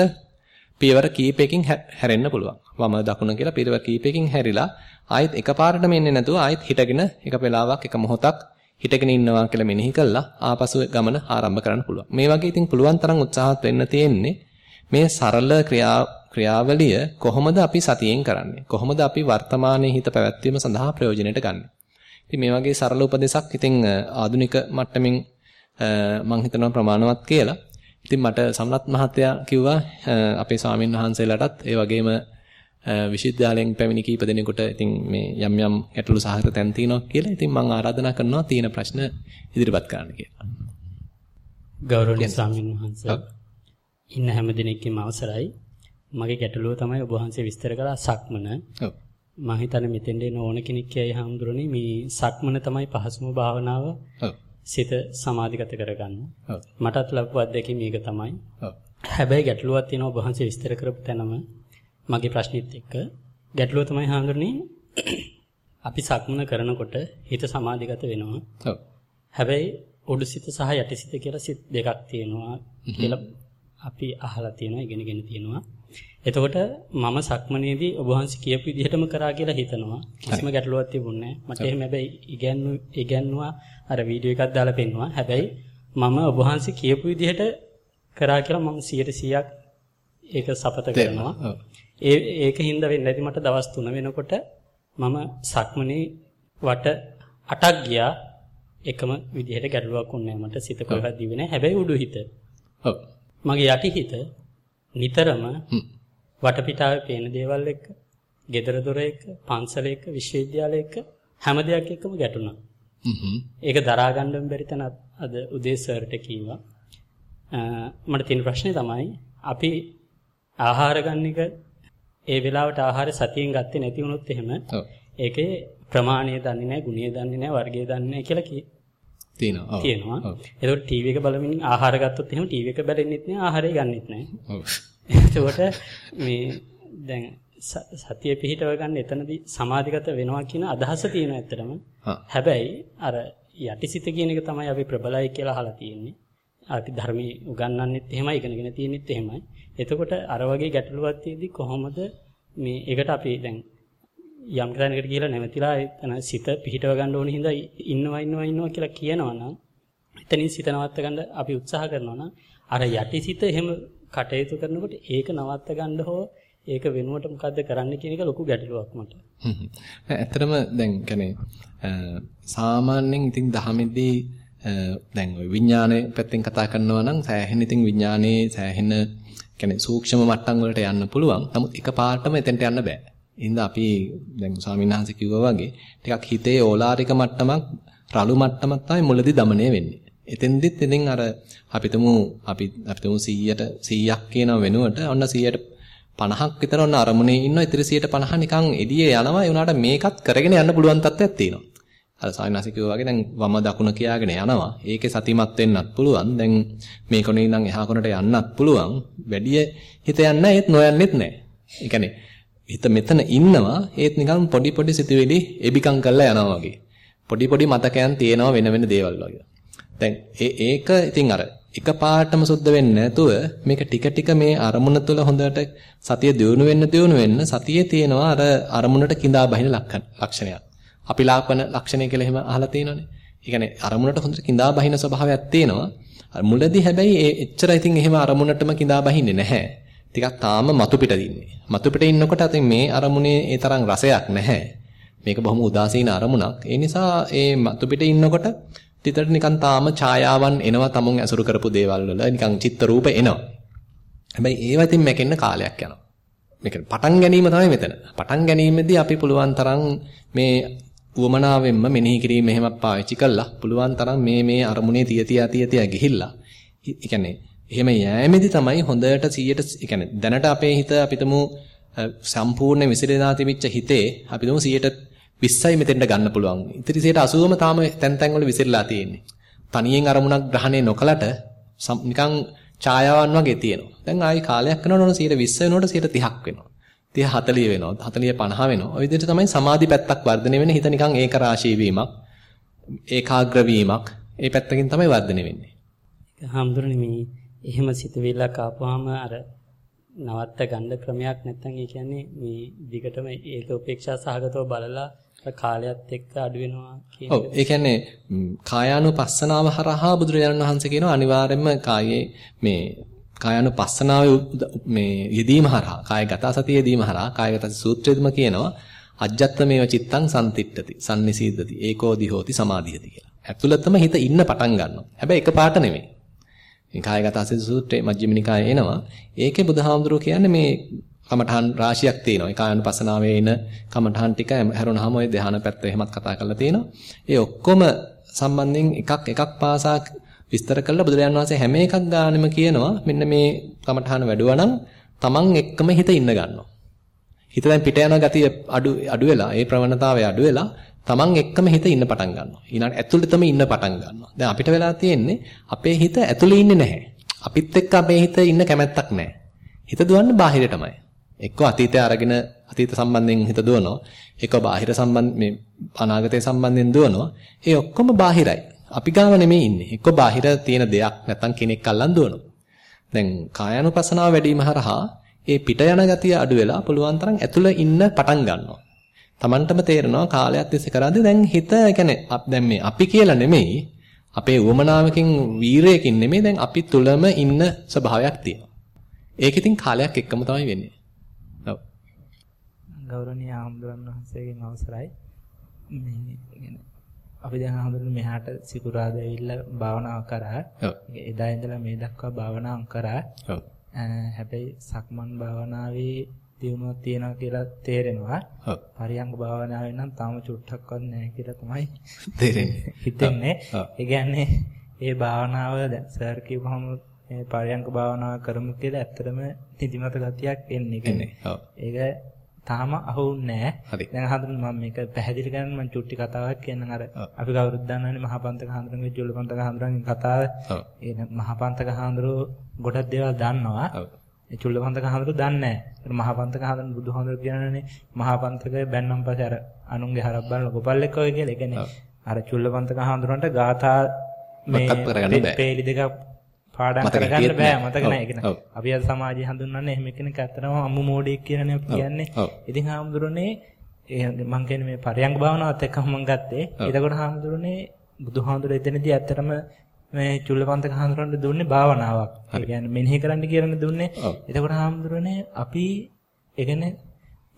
පියවර කීපයකින් හැරෙන්න පුළුවන්. වම දකුණ කියලා පියවර කීපයකින් හැරිලා ආයෙත් එකපාරටම එන්නේ නැතුව ආයෙත් හිටගෙන එක වෙලාවක් එක මොහොතක් හිටගෙන ඉන්නවා කියලා මෙනෙහි කළා ආපසු ගමන ආරම්භ කරන්න පුළුවන්. මේ වගේ ඉතින් පුළුවන් තරම් උත්සාහත් වෙන්න තියෙන්නේ මේ සරල ක්‍රියා ක්‍රියාවලිය කොහොමද අපි සතියෙන් කරන්නේ? කොහොමද අපි වර්තමානයේ හිත පැවැත්වීම සඳහා ප්‍රයෝජනෙට ගන්නේ? ඉතින් මේ වගේ සරල උපදේශක් ඉතින් ආධුනික මට්ටමින් මම හිතනවා ප්‍රමාණවත් කියලා. ඉතින් මට සම්ලත් මහත්තයා කිව්වා අපේ ස්වාමින් වහන්සේලාටත් ඒ වගේම විශ්වවිද්‍යාලයෙන් පැමිණි කීප දෙනෙකුට ඉතින් මේ යම් යම් ගැටලු සහගත තැන් තියෙනවා කියලා. ඉතින් මම ආරාධනා කරනවා තියෙන ප්‍රශ්න ඉදිරිපත් කරන්න කියලා. ගෞරවනීය ස්වාමීන් වහන්සේ ඉන්න හැම දිනෙකම අවසරයි. මගේ ගැටලුව තමයි ඔබ වහන්සේ විස්තර කළා සක්මන. ඔව්. මම හිතන්නේ මෙතෙන්ද එන ඕන කෙනෙක් කියයි හාමුදුරනේ මේ සක්මන තමයි පහසුම භාවනාව. සිත සමාධිගත කරගන්න. මටත් ලැබුව අත්දැකීම මේක තමයි. හැබැයි ගැටලුවක් තියෙනවා ඔබ වහන්සේ විස්තර කරපු තැනම මගේ ප්‍රශ්නෙත් එක්ක ගැටලුව තමයි හාමුදුරනේ අපි සක්මන කරනකොට හිත සමාධිගත වෙනවා. ඔව්. හැබැයි උඩු සිත සහ යටි සිත කියලා සිත් දෙකක් තියෙනවා කියලා අපි අහලා තියෙනවා ඉගෙනගෙන තියෙනවා. එතකොට මම සක්මනේදී ඔබ වහන්සේ කියපු විදිහටම කරා කියලා හිතනවා. කිසිම ගැටලුවක් තිබුණේ නැහැ. මට එහෙම හැබැයි ඉගැන්වු ඉගැන්වුවා අර වීඩියෝ එකක් දාලා පෙන්නුවා. හැබැයි මම ඔබ වහන්සේ කියපු විදිහට කරා කියලා මම 100%ක් ඒක සපත කරනවා. ඒ ඒකින්ද වෙන්නේ නැති මට දවස් 3 වෙනකොට මම සක්මනේ වට 8ක් ගියා එකම විදිහට ගැටලුවක් වුණේ මට සිත කොහෙවත් දිවෙ නැහැ හැබැයි උඩු හිත. ඔව්. මගේ යටි හිත නිතරම වටපිටාවේ පේන දේවල් එක්ක, ගෙදර දොර එක්ක, පන්සල එක්ක, විශ්වවිද්‍යාලය එක්ක හැම දෙයක් එක්කම ගැටුණා. හ්ම්. ඒක දරා ගන්න බැරි තැන අද උදේ සර්ට කිව්වා. මට තියෙන ප්‍රශ්නේ තමයි අපි ආහාර ගන්න එක ඒ වෙලාවට ආහාර සතියෙන් ගත්තේ නැති වුණොත් එහෙම ඒකේ ප්‍රමාණය දන්නේ නැහැ, ගුණය දන්නේ නැහැ, වර්ගය දන්නේ නැහැ කියලා තියෙනවා. තියෙනවා. ඒකට ටීවී එක බලමින් ආහාර ගත්තොත් එහෙම ටීවී එක බැලෙන්නෙත් නැහැ, ආහාරය ගන්නෙත් නැහැ. ඔව්. එතකොට මේ දැන් සතිය පිහිටව ගන්න එතනදී සමාධිගත වෙනවා කියන අදහස තියෙනවා ඇත්තටම. හැබැයි අර යටිසිත කියන එක තමයි අපි ප්‍රබලයි කියලා අහලා තියෙන්නේ. අපි ධර්මයේ උගන්වන්නෙත් එහෙමයි ඉගෙනගෙන තියෙන්නෙත් එහෙමයි. එතකොට අර වගේ ගැටලුවක් තියෙද්දි කොහොමද මේ ඒකට අපි දැන් යම් කෙනෙකුට කියලා නැවතිලා එතන සිත පිහිටව ගන්න ඕන හින්දා ඉන්නවා ඉන්නවා ඉන්නවා කියලා කියනවා නම් එතනින් සිත නවත්ත ගන්න අපි උත්සාහ කරනවා නම් අර යටි සිත එහෙම කටයුතු කරනකොට ඒක නවත්ත ගන්න හෝ ඒක වෙනුවට මොකද්ද කරන්න කියන එක ලොකු ගැටලුවක් මට. හ්ම්. ඇත්තටම දැන් කියන්නේ සාමාන්‍යයෙන් ඉතින් දහමෙදී දැන් ওই විඥානයේ පැත්තෙන් කතා කරනවා නම් සෑහෙන ඉතින් විඥානයේ සෑහෙන කියන්නේ සූක්ෂම මට්ටම් වලට යන්න පුළුවන්. නමුත් එකපාරටම එතෙන්ට යන්න බෑ. එහෙනම් අපි දැන් ස්වාමින්වහන්සේ කිව්වා වගේ ටිකක් හිතේ ඕලාරික මට්ටමක් රළු මට්ටමක් තමයි මුලදී দমনය වෙන්නේ. එතෙන්දිත් ඉතින් අර අපිටම අපි අපිටම 100ට 100ක් කියන වෙනුවට ඔන්න 100ට 50ක් විතර ඔන්න අරමුණේ ඉන්නවා. ඉතින් 150 නිකන් එළියේ යනවා. ඒ උනාට මේකත් කරගෙන යන්න පුළුවන් තත්ත්වයක් තියෙනවා. අර සායනාසි කිව්වා වගේ දැන් වම දකුණ කියාගෙන යනවා. ඒකේ සතිමත් වෙන්නත් පුළුවන්. දැන් මේ කොනේ ඉඳන් එහා කොනට යන්නත් පුළුවන්. වැඩි හිත යන්න ඒත් නොයන්නෙත් නැහැ. ඒ කියන්නේ හිත මෙතන ඉන්නවා ඒත් නිකන් පොඩි පොඩි සිතුවිලි එබිකම් කරලා යනවා වගේ. පොඩි පොඩි මතකයන් තියෙනවා වෙන වෙන දේවල් වගේ. දැන් ඒක ඉතින් අර එක පාටම සුද්ධ වෙන්නේ නැතුව මේක ටික ටික මේ අරමුණ තුළ හොඳට සතිය දියුණු වෙන්න දියුණු වෙන්න සතියේ තියෙනවා අර අරමුණට කිඳා බහින ලක්ෂණයක්. අපි ලාපන ලක්ෂණය කියලා එහෙම අහලා තියෙනවනේ. ඒ කියන්නේ අරමුණට හොඳට කිඳා බහින ස්වභාවයක් තියෙනවා. මුලදී හැබැයි ඒ එච්චර ඉතින් එහෙම අරමුණටම කිඳා බහින්නේ නැහැ. ටිකක් තාම මතු පිට දින්නේ. මතු පිට ඉන්නකොට අතින් මේ අරමුණේ ඒ තරම් රසයක් නැහැ. මේක බොහොම උදාසීන අරමුණක්. ඒ නිසා ඒ මතු පිට ඉන්නකොට තිතට නිකන් තාම ඡායාවන් එනවා තමුන් ඇසුරු කරපු දේවල් වල නිකන් චිත්ත රූප එනවා. හැබැයි ඒවා ඉතින් මැකෙන්න කාලයක් යනවා. මේක පටන් ගැනීම තමයි මෙතන. පටන් ගැනීමේදී අපි පුළුවන් තරම් මේ උවමනාවෙන්ම මෙනෙහි කිරීම එහෙම පාවිච්චි කළා. පුළුවන් තරම් මේ මේ අරමුණේ තිය තිය තිය තිය ගිහිල්ලා. ඒ කියන්නේ එහෙම යෑමේදී තමයි හොඳට 100ට ඒ කියන්නේ දැනට අපේ හිත අපිටම සම්පූර්ණ විසිරෙනා තිබිච්ච හිතේ අපිටම 120යි මෙතෙන්ට ගන්න පුළුවන්. ඉතිරි 80ම තාම තැන් තැන් වල විසිරලා තියෙන්නේ. තනියෙන් අරමුණක් ග්‍රහණය නොකලට නිකන් ඡායාවන් වගේ තියෙනවා. දැන් ආයි කාලයක් යනකොට 120 වෙනකොට 30ක් වෙනවා. 30 40 වෙනවා. 40 50 වෙනවා. ওই විදිහට තමයි සමාධි පැත්තක් වර්ධනය වෙන්නේ. හිත නිකන් ඒක රාශී වීමක්, ඒකාග්‍ර වීමක්, ඒ පැත්තකින් තමයි වර්ධනය වෙන්නේ. හාමුදුරනේ මේ එහෙම සිතුවිල්ලක් ආපුවාම අර නවත්ත ගන්න ක්‍රමයක් නැත්නම් ඒ කියන්නේ මේ දිගටම ඒක උපේක්ෂා සහගතව බලලා කාලයත් එක්ක අඩු වෙනවා කියන ඔව් ඒ කියන්නේ කායානුපස්සනාව හරහා බුදුරජාණන් වහන්සේ කියනවා අනිවාර්යයෙන්ම කායේ මේ කායानुපස්සනාවේ මේ යෙදීම හරහා කායගත සතිය යෙදීම හරහා කායගත සූත්‍රයේදීම කියනවා අජ්ජත්තමේව චිත්තං සම්තිට්ඨති සම්නිසීදති ඒකෝ දිහෝති සමාධියති කියලා. ඇතුළතම හිත ඉන්න පටන් ගන්නවා. හැබැයි එකපාරට නෙමෙයි. මේ කායගත සති සූත්‍රයේ මජ්ක්‍ධිම නිකායේ එනවා. ඒකේ බුදුහාමුදුරුවෝ කියන්නේ මේ කමඨහන් රාශියක් තියෙනවා. ඒ කායानुපස්සනාවේ එන කමඨහන් ටික හැරුණාම ওই ධානා පැත්ත එහෙමත් කතා කරලා තියෙනවා. ඒ ඔක්කොම සම්බන්ධයෙන් එකක් එකක් පාසා විස්තර කළා බුදුරජාණන් වහන්සේ හැම එකක් ගානෙම කියනවා මෙන්න මේ කමඨහන වැඩුවා නම් තමන් එක්කම හිත ඉන්න ගන්නවා. හිත දැන් පිට යන ගතිය අඩු අඩු වෙලා ඒ ප්‍රවණතාවය අඩු වෙලා තමන් එක්කම හිත ඉන්න පටන් ගන්නවා. ඊළඟට ඇතුළතම ඉන්න පටන් ගන්නවා. දැන් අපිට වෙලා තියෙන්නේ අපේ හිත ඇතුළේ ඉන්නේ නැහැ. අපිත් එක්ක අපේ හිත ඉන්න කැමැත්තක් නැහැ. හිත දුවන්නේ බාහිරටමයි. එක්ක අතීතය අරගෙන අතීත සම්බන්ධයෙන් හිත දුවනවා. එක්ක බාහිර සම්බන්ධ මේ අනාගතය සම්බන්ධයෙන් දුවනවා. ඒ ඔක්කොම බාහිරයි. අපි ගාව නෙමෙයි ඉන්නේ. එක්ක බාහිර තියෙන දෙයක් නැත්තම් කෙනෙක් අල්ලන් දුවනවා. දැන් කායानुපසනාව වැඩිම හරහා ඒ පිට යන ගතිය අඩු වෙලා පුළුවන් තරම් ඇතුළ ඉන්න පටන් ගන්නවා. Tamanටම තේරෙනවා කාලයක් තිස්සේ කරද්දී දැන් හිත يعني දැන් මේ අපි කියලා නෙමෙයි අපේ උවමනාවකින් වීරයකින් නෙමෙයි දැන් අපි තුලම ඉන්න ස්වභාවයක් තියෙනවා. ඒක ඉතින් කාලයක් එක්කම තමයි වෙන්නේ. ඔව්. ගෞරවනීය ආම්දුරන් වහන්සේගෙන් අවසරයි. මේ අපි දැන් හඳුනන මෙහාට සිකුරාද ඇවිල්ලා භාවනාව කරා. එදා ඉඳලා මේ දක්වා භාවනාව කරා. ඔව්. හැබැයි සක්මන් භාවනාවේ දියුණුවක් තියෙනවා කියලා තේරෙනවා. ඔව්. පරියංග භාවනාවෙන් නම් තාම චුට්ටක්වත් නැහැ කියලා තමයි තේරෙන්නේ. හිතෙන්නේ. ඒ කියන්නේ ඒ භාවනාව දැන් සර් කිව්වහම මේ පරියංග භාවනාව කරමු කියලා ඇත්තටම නිදිමත ගතියක් එන්නේ. ඒක තාම අහුන්නේ. නැහැ. දැන් හඳුන් මම මේක පැහැදිලි කරන්න මම චුට්ටි කතාවක් කියන්නම් අර. අපි කවුරුත් දන්නවනේ මහපන්තක හඳුනගේ ජුල්ලපන්තක හඳුනගේ කතාව. ඒ මහපන්තක හඳුරෝ ගොඩක් දේවල් දන්නවා. ඒ චුල්ලපන්තක හඳුරු දන්නේ නැහැ. ඒ මහපන්තක හඳුන් බුදුහඳුරු කියනනේ මහපන්තක බැන්නම් පස්සේ අර අනුන්ගේ හරක් බලන ගොපල්ලෙක් වගේ කියලා. ඒ කියන්නේ. අර චුල්ලපන්තක හඳුරන්ට ගාථා මේ මතක් කරගන්න බෑ. පේලි දෙක පාඩම් කරගන්න බෑ. මතක. නැහැ. ඔව්. අපි අද සමාජයේ හඳුන්වන්නේ එහෙම කෙනෙක් ඇත්තටම අම්මු මෝඩෙක් කියලානේ අපි කියන්නේ. ඉතින් හාමුදුරනේ ඒ මං කියන්නේ මේ පරියංග භාවනාවත් එක්කම මං ගත්තේ. එතකොට හාමුදුරනේ බුදුහාමුදුරේ එතනදී ඇත්තටම මේ චුල්ලපන්තක හාමුදුරන්ට දුන්නේ භාවනාවක්. ඒ කියන්නේ මෙනෙහි කරන්න කියලානේ දුන්නේ. එතකොට හාමුදුරනේ අපි ඒ කියන්නේ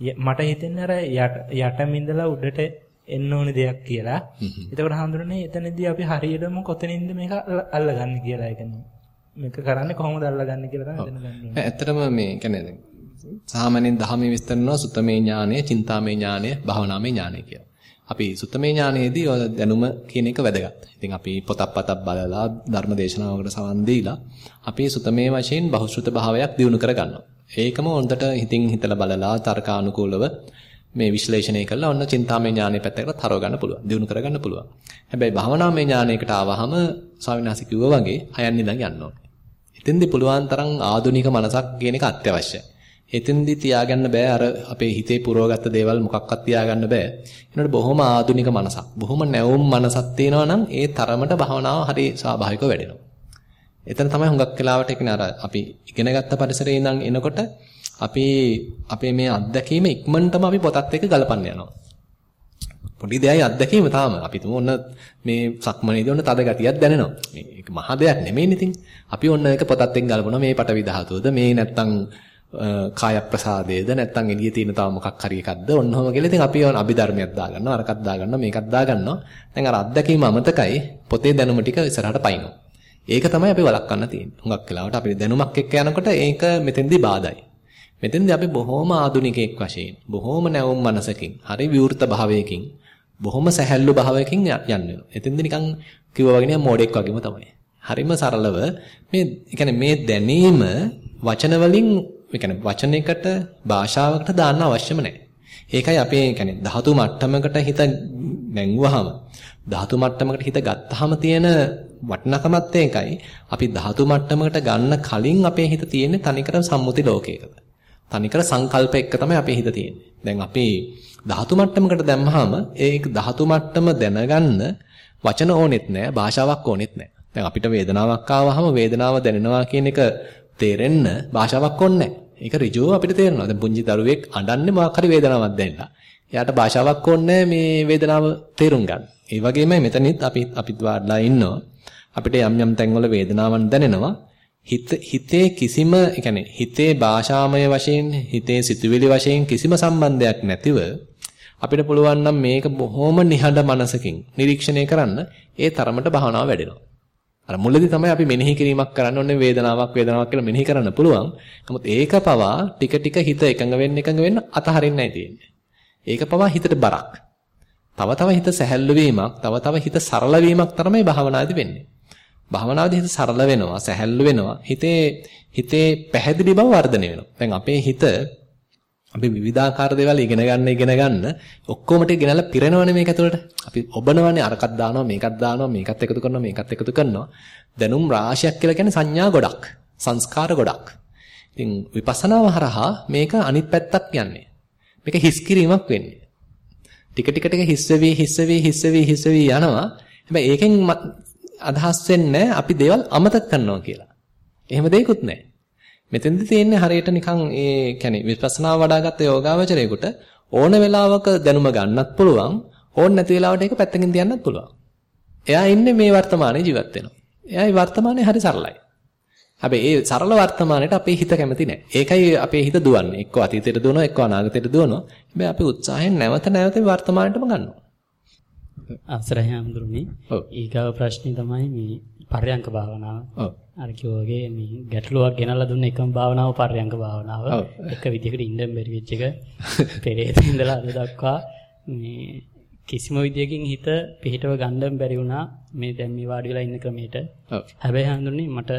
ය- මට හිතෙන්නේ අර යට යටම ඉඳලා උඩට එන්න ඕනි දෙයක් කියලා. එතකොට හාමුදුරනේ එතනදී අපි හරියටම කොතනින්ද මේක අල්ල- අල්ලගන්නේ කියලා. ඒ කියන්නේ මේක කරන්නේ කොහොමද අල්ලගන්නේ කියලා තමයි දැනගන්න. ඇත්තටම මේ කියන්නේ දැන් සාමාන්‍යයෙන් දහමේ විස්තර කරනවා සුත්තමේ ඥානය, චින්තාමේ ඥානය, භාවනාමේ ඥානය කියලා. අපි සුත්තමේ ඥානයේදී ඔය දැනුම කියන එක වැදගත්. ඉතින් අපි පොතක් පතක් බලලා ධර්ම දේශනාවකට සවන් දීලා අපි සුත්තමේ වශයෙන් බහුශෘත භාවයක් දිනු කරගන්නවා. ඒකම හොඳට හිතින් හිතලා බලලා තර්කානුකූලව මේ විශ්ලේෂණය කළා ඔන්න චින්තාමය ඥානය පැත්තකට තරව ගන්න පුළුවන්. දිනු කරගන්න පුළුවන්. හැබැයි භාවනාමය ඥානයකට ආවහම ස්වාමීන් වහන්සේ කිව්වා වගේ හයන් ඉඳන් යන්න ඕනේ. එතෙන්දී පුළුවන් තරම් ආධුනික මනසක් කියන එක අත්‍යවශ්‍යයි. එතෙන්දී තියාගන්න බෑ අර අපේ හිතේ පුරවගත්ත දේවල් මොකක්වත් තියාගන්න බෑ. ඒනට බොහොම ආධුනික මනසක්, බොහොම නැවුම් මනසක් තියෙනවා නම් ඒ තරමට භාවනාව හරි ස්වාභාවිකව වැඩෙනවා. එතන තමයි හුඟක් වෙලාවට කියන්නේ අර අපි ඉගෙනගත්ත පරිසරයේ ඉඳන් එනකොට අපි අපේ මේ අත්දැකීම ඉක්මනටම අපි පොතත් එක්ක ගලපන්න යනවා. පොඩි දෙයයි අත්දැකීම තාම. අපි තුමු ඔන්න මේ සක්මනේදී ඔන්න තද ගතියක් දැනෙනවා. මේ ඒක මහ දෙයක් නෙමෙයිනේ ඉතින්. අපි ඔන්න ඒක පොතත් එක්ක ගලපනවා මේ පටවි ධාතුවද මේ නැත්තම් කාය ප්‍රසාදයේද නැත්තම් එළියේ තියෙන තව මොකක් හරි එකක්ද ඔන්නෝම කියලා ඉතින් අපි ඔන්න අභිධර්මයක් දාගන්නවා අරකක් දාගන්නවා මේකක් දාගන්නවා. දැන් අර අත්දැකීම අමතකයි පොතේ දැනුම ටික ඉස්සරහට පයින්නවා. ඒක තමයි අපි වළක්වන්න තියෙන්නේ. හුඟක් වෙලාවට අපි දැනුමක් එක්ක යනකොට ඒක මෙතෙන්දී බාධායි. මෙතෙන්දී අපි බොහොම ආදුනිකයෙක් වශයෙන් බොහොම නැවුම් මනසකින් හරි විවෘත භාවයකින් බොහොම සැහැල්ලු භාවයකින් යන්න වෙනවා. එතෙන්ද නිකන් කිව්වා වගේ නෑ මෝඩෙක් වගේම තමයි. හරිම සරලව මේ කියන්නේ මේ දැනීම වචන වලින් කියන්නේ වචනයකට භාෂාවකට දාන්න අවශ්‍යම නැහැ. ඒකයි අපේ කියන්නේ ධාතු මට්ටමකට හිත නැංගුවාම ධාතු මට්ටමකට හිත ගත්තාම තියෙන වටිනකමත් ඒකයි. අපි ධාතු මට්ටමකට ගන්න කලින් අපේ හිත තියෙන්නේ තනිකර සම්මුති ලෝකයකට. තනිකර සංකල්ප එක්ක තමයි අපේ හිත තියෙන්නේ. දැන් අපි ධාතු මට්ටමකට දැම්මහම ඒක ධාතු මට්ටම දැනගන්න වචන ඕනෙත් නැහැ, භාෂාවක් ඕනෙත් නැහැ. දැන් අපිට වේදනාවක් ආවහම වේදනාව දැනෙනවා කියන එක තේරෙන්න භාෂාවක් ඕනේ නැහැ. ඒක ඍජුව අපිට තේරෙනවා. දැන් පුංචි දරුවෙක් අඬන්නේ මොකක් හරි වේදනාවක් දැනෙලා. එයාට භාෂාවක් ඕනේ මේ වේදනාව තේරුම් ගන්න. ඒ වගේමයි මෙතනිත් අපි අපිත් වාඩිලා ඉන්නවා. අපිට යම් යම් තැන්වල වේදනාවන් දැනෙනවා. හිත හිතේ කිසිම يعني හිතේ භාෂාමය වශයෙන් හිතේ සිතුවිලි වශයෙන් කිසිම සම්බන්ධයක් නැතිව අපිට පුළුවන් නම් මේක බොහොම නිහඬ මනසකින් නිරීක්ෂණය කරන්න ඒ තරමට භාවනාව වැඩෙනවා. අර මුලදී තමයි අපි මෙනෙහි කිරීමක් කරන්න ඕනේ වේදනාවක් වේදනාවක් කියලා මෙනෙහි කරන්න පුළුවන්. නමුත් ඒක පවා ටික ටික හිත එකඟ වෙන්න එකඟ වෙන්න අතහරින්නයි තියෙන්නේ. ඒක පවා හිතට බරක්. තව තව හිත සැහැල්ලු වීමක්, තව තව හිත සරල වීමක් තමයි භාවනාදී වෙන්නේ. භාවනාවේදී හිත සරල වෙනවා, සැහැල්ලු වෙනවා. හිතේ හිතේ පැහැදිලි බව වර්ධනය වෙනවා. දැන් අපේ හිත අපි විවිධාකාර දේවල් ඉගෙන ගන්න ඉගෙන ගන්න ඔක්කොම ටික ගෙනල්ලා පිරෙනවනේ මේක ඇතුළට. අපි ඔබනවනේ අරකක් දානවා මේකක් දානවා මේකත් එකතු කරනවා මේකත් එකතු කරනවා. දැනුම් රාශියක් කියලා කියන්නේ සංඥා ගොඩක්. සංස්කාර ගොඩක්. ඉතින් විපස්සනාව හරහා මේක අනිත් පැත්තක් යන්නේ. මේක හිස් කිරීමක් වෙන්නේ. ටික ටික ටික හිස් වෙවි හිස් වෙවි හිස් වෙවි හිස් වෙවි යනවා. හැබැයි ඒකෙන් අදහස් වෙන්නේ අපි දේවල් අමතක කරනවා කියලා. එහෙම දෙයක්වත් නැහැ. මෙතෙන්දි තියෙන්නේ හරියට නිකන් ඒ කියන්නේ විපස්සනා වඩාගත්ත යෝගාවචරයේකට ඕන වෙලාවක දැනුම ගන්නත් පුළුවන් ඕන නැති වෙලාවට ඒක පැත්තකින් තියන්නත් පුළුවන්. එයා ඉන්නේ මේ වර්තමානයේ ජීවත් වෙනවා. එයා වර්තමානයේ හරි සරලයි. හැබැයි ඒ සරල වර්තමානයට අපේ හිත කැමති නැහැ. ඒකයි අපේ හිත දුවන්නේ. එක්ක අතීතයට දුවනවා, එක්ක අනාගතයට දුවනවා. හැබැයි අපි උත්සාහයෙන් නැවත නැවත වර්තමානයටම ගන්නවා. අවසරයි හඳුරුනි. ඊගාව ප්‍රශ්නේ තමයි මේ පර්යංක භාවනාව. ඔව්. අර කිව්වාගේ මේ ගැටලුවක් ගෙනල්ලා දුන්න එකම භාවනාව පර්යංක භාවනාව. එක විදිහකට ඉන්න බැරි වෙච්ච එක පෙරේත ඉඳලා අද දක්වා මේ කිසිම විදියකින් හිත පිහිටව ගන්න බැරි වුණා මේ දැන් මේ වාඩි වෙලා ඉන්න ක්‍රමයට. ඔව්. හැබැයි හඳුන්නේ මට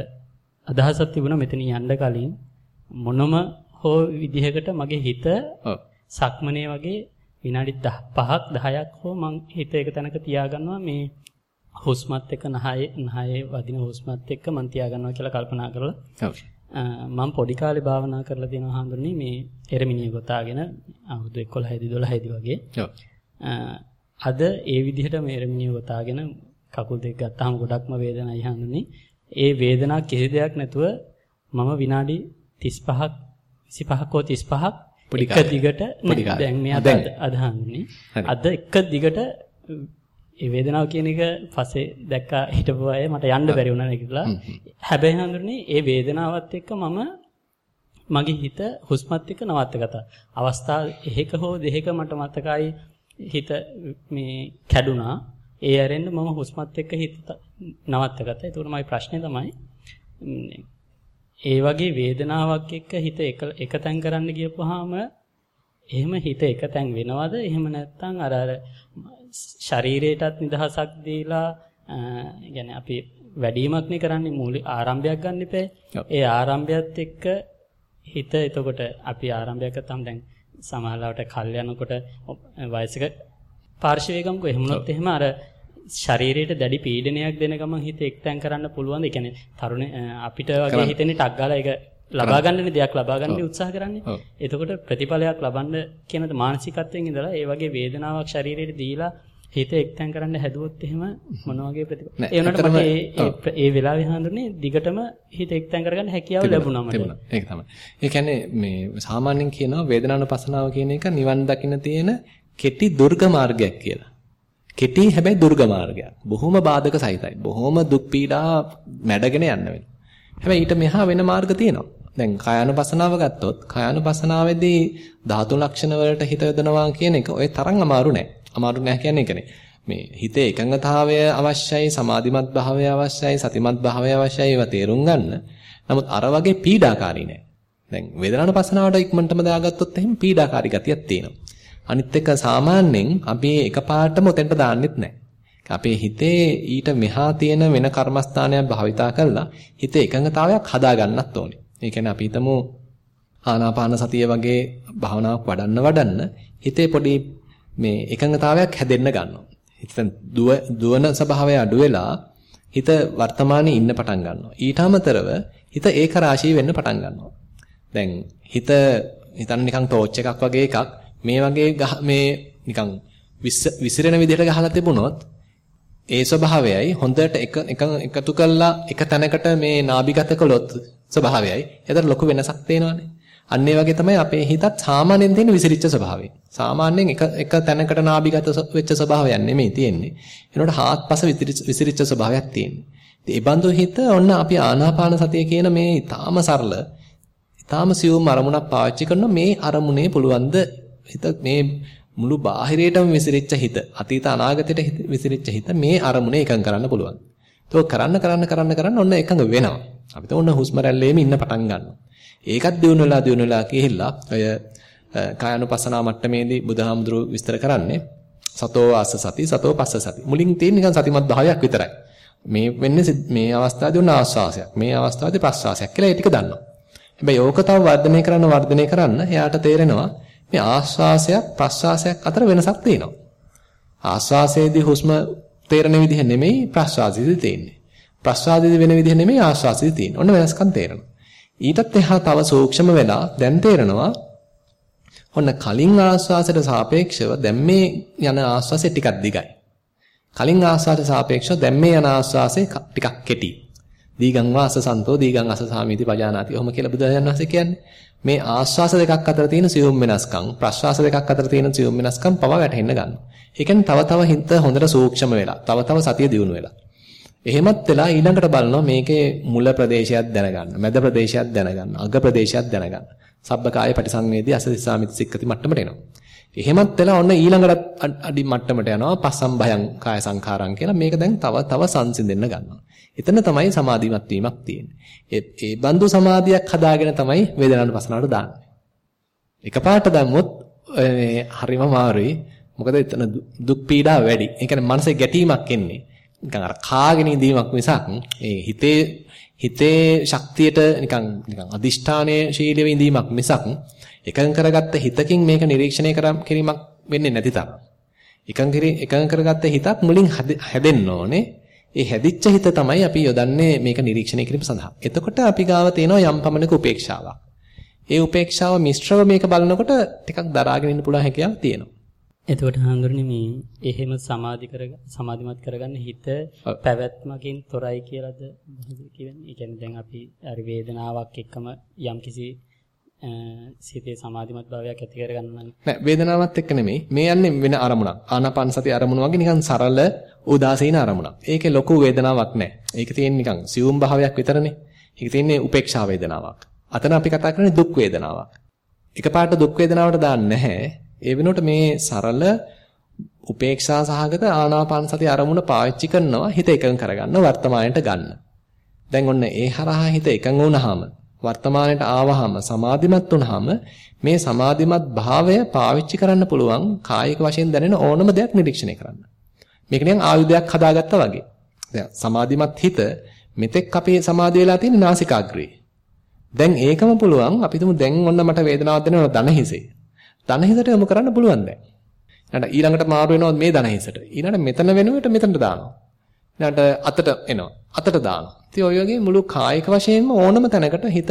අදහසක් තිබුණා මෙතන යන්න කලින් මොනම හෝ විදිහකට මගේ හිත ඔව්. සක්මනේ වගේ විනාඩි 5ක් 10ක් හෝ මං හිත එක තැනක තියාගන්නවා මේ හුස්මත් එක්ක නහයේ නහයේ වදින හුස්මත් එක්ක මං තියාගන්නවා කියලා කල්පනා කරලා. මම පොඩි කාලේ භාවනා කරලා තියෙනවා හඳුන්නේ මේ එරමිනිය ගොතාගෙන අවුරුදු 11 12 වගේ. අද ඒ විදිහට මේ එරමිනිය ගොතාගෙන කකුල් දෙක ගත්තාම ගොඩක්ම වේදනায় හඳුන්නේ. ඒ වේදනාවක් කිසි දෙයක් නැතුව මම විනාඩි 35ක් 25ක් හෝ 35ක් එක දිගට දැන් මේ අද අදහන්නේ අද එක දිගට ඒ වේදනාව කියන එක පස්සේ දැක්කා හිටපු අය මට යන්න බැරි වුණා කියලා. හැබැයි හඳුරන්නේ ඒ වේදනාවත් එක්ක මම මගේ හිත හුස්මත් එක්ක නවත්ත ගත්තා. අවස්ථා එහෙක හෝ දෙහෙක මට මතකයි හිත මේ කැඩුනා. ඒ ඇරෙන්න මම හුස්මත් එක්ක හිත නවත්ත ගත්තා. ඒකට මගේ ප්‍රශ්නේ තමයි ඒ වගේ වේදනාවක් එක්ක හිත එක එකතෙන් කරන්න ගියපුවාම එහෙම හිත එකතෙන් වෙනවද? එහෙම නැත්නම් අර අර ශරීරයටත් නිදහසක් දීලා يعني අපි වැඩිමක් නේ කරන්නේ මූලික ආරම්භයක් ගන්න ඉපේ. ඒ ආරම්භයත් එක්ක හිත එතකොට අපි ආරම්භයක් ගත්තාම දැන් සමහරවට කල් යනකොට වයසක පාර්ශවයේ ගමුකෝ එහෙම වුණොත් එහෙම අර ශරීරයට දැඩි පීඩනයක් දෙන ගමන් හිත එක්තෙන් කරන්න පුළුවන්. ඒ කියන්නේ තරුණ අපිට වගේ හිතෙන්නේ ටක් ගාලා ඒක ලබා ගන්න දෙයක් ලබා ගන්න උත්සාහ කරන්නේ. එතකොට ප්‍රතිඵලයක් ලබන්න කියන මානසිකත්වයෙන් ඉඳලා ඒ වගේ වේදනාවක් ශරීරයට දීලා හිත එක්තෙන් කරන්න හැදුවොත් එහෙම මොන වගේ ප්‍රතිඵල ඒ වුණාට මට ඒ වෙලාවේ හඳුන්නේ දිගටම හිත එක්තෙන් කරගන්න හැකියාව ලැබුණා මට. ඒක තමයි. ඒ කියන්නේ මේ සාමාන්‍යයෙන් කියනවා වේදනානුපසනාව කියන එක නිවන් දකින්න තියෙන කෙටි දුර්ග මාර්ගයක් කියලා. කෙටි හැබැයි දුර්ග මාර්ගයක්. බොහොම බාධක සහිතයි. බොහොම දුක් පීඩා මැඩගෙන යන්න වෙනවා. හැබැයි ඊට මෙහා වෙන මාර්ග තියෙනවා. දැන් කායानुපසනාව ගත්තොත් කායानुපසනාවේදී ධාතු ලක්ෂණ වලට හිත යොදනවා කියන එක ඔය තරම් අමාරු නෑ. අමාරු නෑ කියන්නේ ඒකනේ. මේ හිතේ එකඟතාවය අවශ්‍යයි, සමාධිමත් භාවය අවශ්‍යයි, සතිමත් භාවය අවශ්‍යයි ඒවා තේරුම් ගන්න. නමුත් අර වගේ පීඩාකාරී නෑ. දැන් වේදනානුපසනාවට ඉක්මනටම දාගත්තොත් එහෙනම් පීඩාකාරී ගතියක් තියෙනවා. අනිත් එක සාමාන්‍යයෙන් අපි එකපාරටම උතෙන්ට දාන්නෙත් නැහැ. අපේ හිතේ ඊට මෙහා තියෙන වෙන කර්මස්ථානයක් භාවිතා කරලා හිතේ එකඟතාවයක් හදා ගන්නත් ඕනේ. ඒ කියන්නේ අපි හිතමු ආනාපාන සතිය වගේ භාවනාවක් වඩන්න වඩන්න හිතේ පොඩි මේ එකඟතාවයක් හැදෙන්න ගන්නවා. හිතෙන් දුවන ස්වභාවය අඩු වෙලා හිත වර්තමානයේ ඉන්න පටන් ගන්නවා. ඊට අමතරව හිත ඒක රාශී වෙන්න පටන් ගන්නවා. දැන් හිත හිතන්න නිකන් ටෝච් එකක් වගේ එකක් මේ වගේ මේ නිකන් විසිරෙන විදිහට ගහලා තිබුණොත් ඒ ස්වභාවයයි හොඳට එක එකතු කළා එක තැනකට මේ නාභිගත කළොත් ස්වභාවයයි එතන ලොකු වෙනසක් තේනවනේ. අන්න ඒ වගේ තමයි අපේ හිතත් සාමාන්‍යයෙන් තියෙන විසිරිච්ච ස්වභාවය. සාමාන්‍යයෙන් එක එක තැනකට නාභිගත වෙච්ච ස්වභාවයක් නෙමෙයි තියෙන්නේ. ඒනොට හාත්පස විසිරිච්ච ස්වභාවයක් තියෙන්නේ. ඉතින් ඒ බඳු හිත ඔන්න අපි ආනාපාන සතිය කියන මේ ඊටාම සරල ඊටාම සියුම් අරමුණක් පාවිච්චි කරන මේ අරමුණේ පුළුවන් ද හිත මේ මුළු බාහිරයටම විසිරිච්ච හිත අතීත අනාගතයට විසිරිච්ච හිත මේ අරමුණේ එකඟ කරන්න පුළුවන්. ඒක කරන්න කරන්න කරන්න කරන්න ඔන්න එකඟ වෙනවා. අපිට ඔන්න හුස්ම රැල්ලේම ඉන්න පටන් ගන්නවා. ඒකත් දිනු වෙලා දිනු වෙලා ගිහිල්ලා ඔය කායानुපසනාව මට්ටමේදී බුදුහාමුදුරු විස්තර කරන්නේ සතෝ ආස්ස සති සතෝ පස්ස සති. මුලින් තියෙන නිකන් සතිමත් භාවයක් විතරයි. මේ වෙන්නේ මේ අවස්ථාවේදී උන ආස්වාසයක්. මේ අවස්ථාවේදී ප්‍රස්වාසයක් කියලා ඒ ටික දන්නවා. හැබැයි ඕක තව වර්ධනය කරන්න වර්ධනය කරන්න එයාට තේරෙනවා මේ ආශ්වාසයක් ප්‍රශ්වාසයක් අතර වෙනසක් තියෙනවා. ආශ්වාසයේදී හුස්ම තේරෙන විදිහ නෙමෙයි ප්‍රශ්වාසයේදී තියෙන්නේ. ප්‍රශ්වාසයේදී වෙන විදිහ නෙමෙයි ආශ්වාසයේදී තියෙන්නේ. ඔන්න වෙනස්කම් තේරෙනවා. ඊටත් එහා තව සූක්ෂම වෙලා දැන් තේරෙනවා ඔන්න කලින් ආශ්වාසයට සාපේක්ෂව දැන් මේ යන ආශ්වාසය ටිකක් දිගයි. කලින් ආශ්වාසයට සාපේක්ෂව දැන් මේ යන ආශ්වාසය ටිකක් කෙටි. දීගං වාස සන්තෝ දීගං අස සාමීති පජානාති. ඔහොම කියලා බුදුරජාණන් වහන්සේ කියන්නේ. මේ ආශ්වාස දෙකක් අතර තියෙන සියුම් වෙනස්කම් ප්‍රශ්වාස දෙකක් අතර තියෙන සියුම් වෙනස්කම් පව වැටහෙන්න ගන්නවා. ඒ කියන්නේ තව තව හිත හොඳට සූක්ෂම වෙලා, තව තව සතිය දියුණු වෙලා. එහෙමත් වෙලා ඊළඟට බලනවා මේකේ මුල ප්‍රදේශයක් දැනගන්න, මැද ප්‍රදේශයක් දැනගන්න, අග ප්‍රදේශයක් දැනගන්න. සබ්බකාය පටිසංවේදී අසදිසාමිත සික්කති මට්ටමට එනවා. එහෙමත් වෙලා ඔන්න ඊළඟට අඩි මට්ටමට යනවා පස්සම් භයං කාය සංඛාරං කියලා මේක දැන් තව තව සංසිඳෙන්න ගන්නවා. එතන තමයි සමාධිමත් වීමක් තියෙන්නේ. ඒ ඒ බඳු සමාධියක් හදාගෙන තමයි වේදනානුපස්සනාවට දාන්නේ. එකපාරට දැම්මොත් හරිම මාරුයි. මොකද එතන දුක් පීඩා වැඩි. ඒ කියන්නේ මනසේ ගැටීමක් එන්නේ. නිකන් අර කාගෙන ඉඳීමක් මිසක් ඒ හිතේ හිතේ ශක්තියට නිකන් නිකන් අදිෂ්ඨානයේ ශීලයේ ඉඳීමක් මිසක් එකඟ කරගත්ත හිතකින් මේක නිරීක්ෂණය කිරීමක් වෙන්නේ නැති තරම්. එකඟ එකඟ කරගත්ත හිතක් මුලින් හැදෙන්න ඕනේ. ඒ හැදිච්ච හිත තමයි අපි යොදන්නේ මේක නිරීක්ෂණය කිරීම සඳහා. එතකොට අපි ගාව තියෙනවා යම් පමණක උපේක්ෂාවක්. ඒ උපේක්ෂාව මිශ්‍රව මේක බලනකොට ටිකක් දරාගෙන ඉන්න පුළුවන් හැකියාවක් තියෙනවා. එතකොට හඳුරන්නේ මේ එහෙම සමාධි කර සමාධිමත් කරගන්න හිත පැවැත්මකින් තොරයි කියලාද කියන්නේ? ඒ කියන්නේ දැන් අපි හරි වේදනාවක් එක්කම යම්කිසි සිතේ සමාධිමත් භාවයක් ඇති කරගන්න. නෑ වේදනාවත් එක්ක නෙමෙයි. මේ යන්නේ වෙන අරමුණක්. ආනාපාන සති අරමුණ වගේ නිකන් සරල උදාසීන අරමුණක්. ඒකේ ලොකු වේදනාවක් නෑ. ඒක තියෙන්නේ නිකන් සියුම් භාවයක් විතරනේ. ඒක තියෙන්නේ උපේක්ෂා වේදනාවක්. අතන අපි කතා කරන්නේ දුක් වේදනාවක්. එකපාරට දුක් වේදනාවට දාන්නේ නැහැ. ඒ වෙනුවට මේ සරල උපේක්ෂා සහගත ආනාපාන සති අරමුණ පාවිච්චි කරනවා හිත එකඟ කරගන්න වර්තමානයට ගන්න. දැන් ඔන්න ඒ හරහා හිත එකඟ වුණාම වර්තමානයට ආවහම සමාධිමත් වුනහම මේ සමාධිමත් භාවය පාවිච්චි කරන්න පුළුවන් කායික වශයෙන් දැනෙන ඕනම දෙයක් නිරීක්ෂණය කරන්න. මේක නිකන් ආයුධයක් හදාගත්තා වගේ. දැන් සමාධිමත් හිත මෙතෙක් අපේ සමාධිය වෙලා තියෙන නාසිකාග්‍රේ. දැන් ඒකම පුළුවන් අපි තුමු දැන් ඔන්න මට වේදනාවක් දැනෙනවා දන හිසේ. දන හිසට යොමු කරන්න පුළුවන් දැන්. ඊළඟට ඊළඟට මාරු වෙනවා මේ දන හිසට. ඊළඟට මෙතන වෙනුවට මෙතනට දානවා. ඊළඟට අතට එනවා. අතට දානවා. ඉතින් ඔය වගේ මුළු කායික වශයෙන්ම ඕනම තැනකට හිත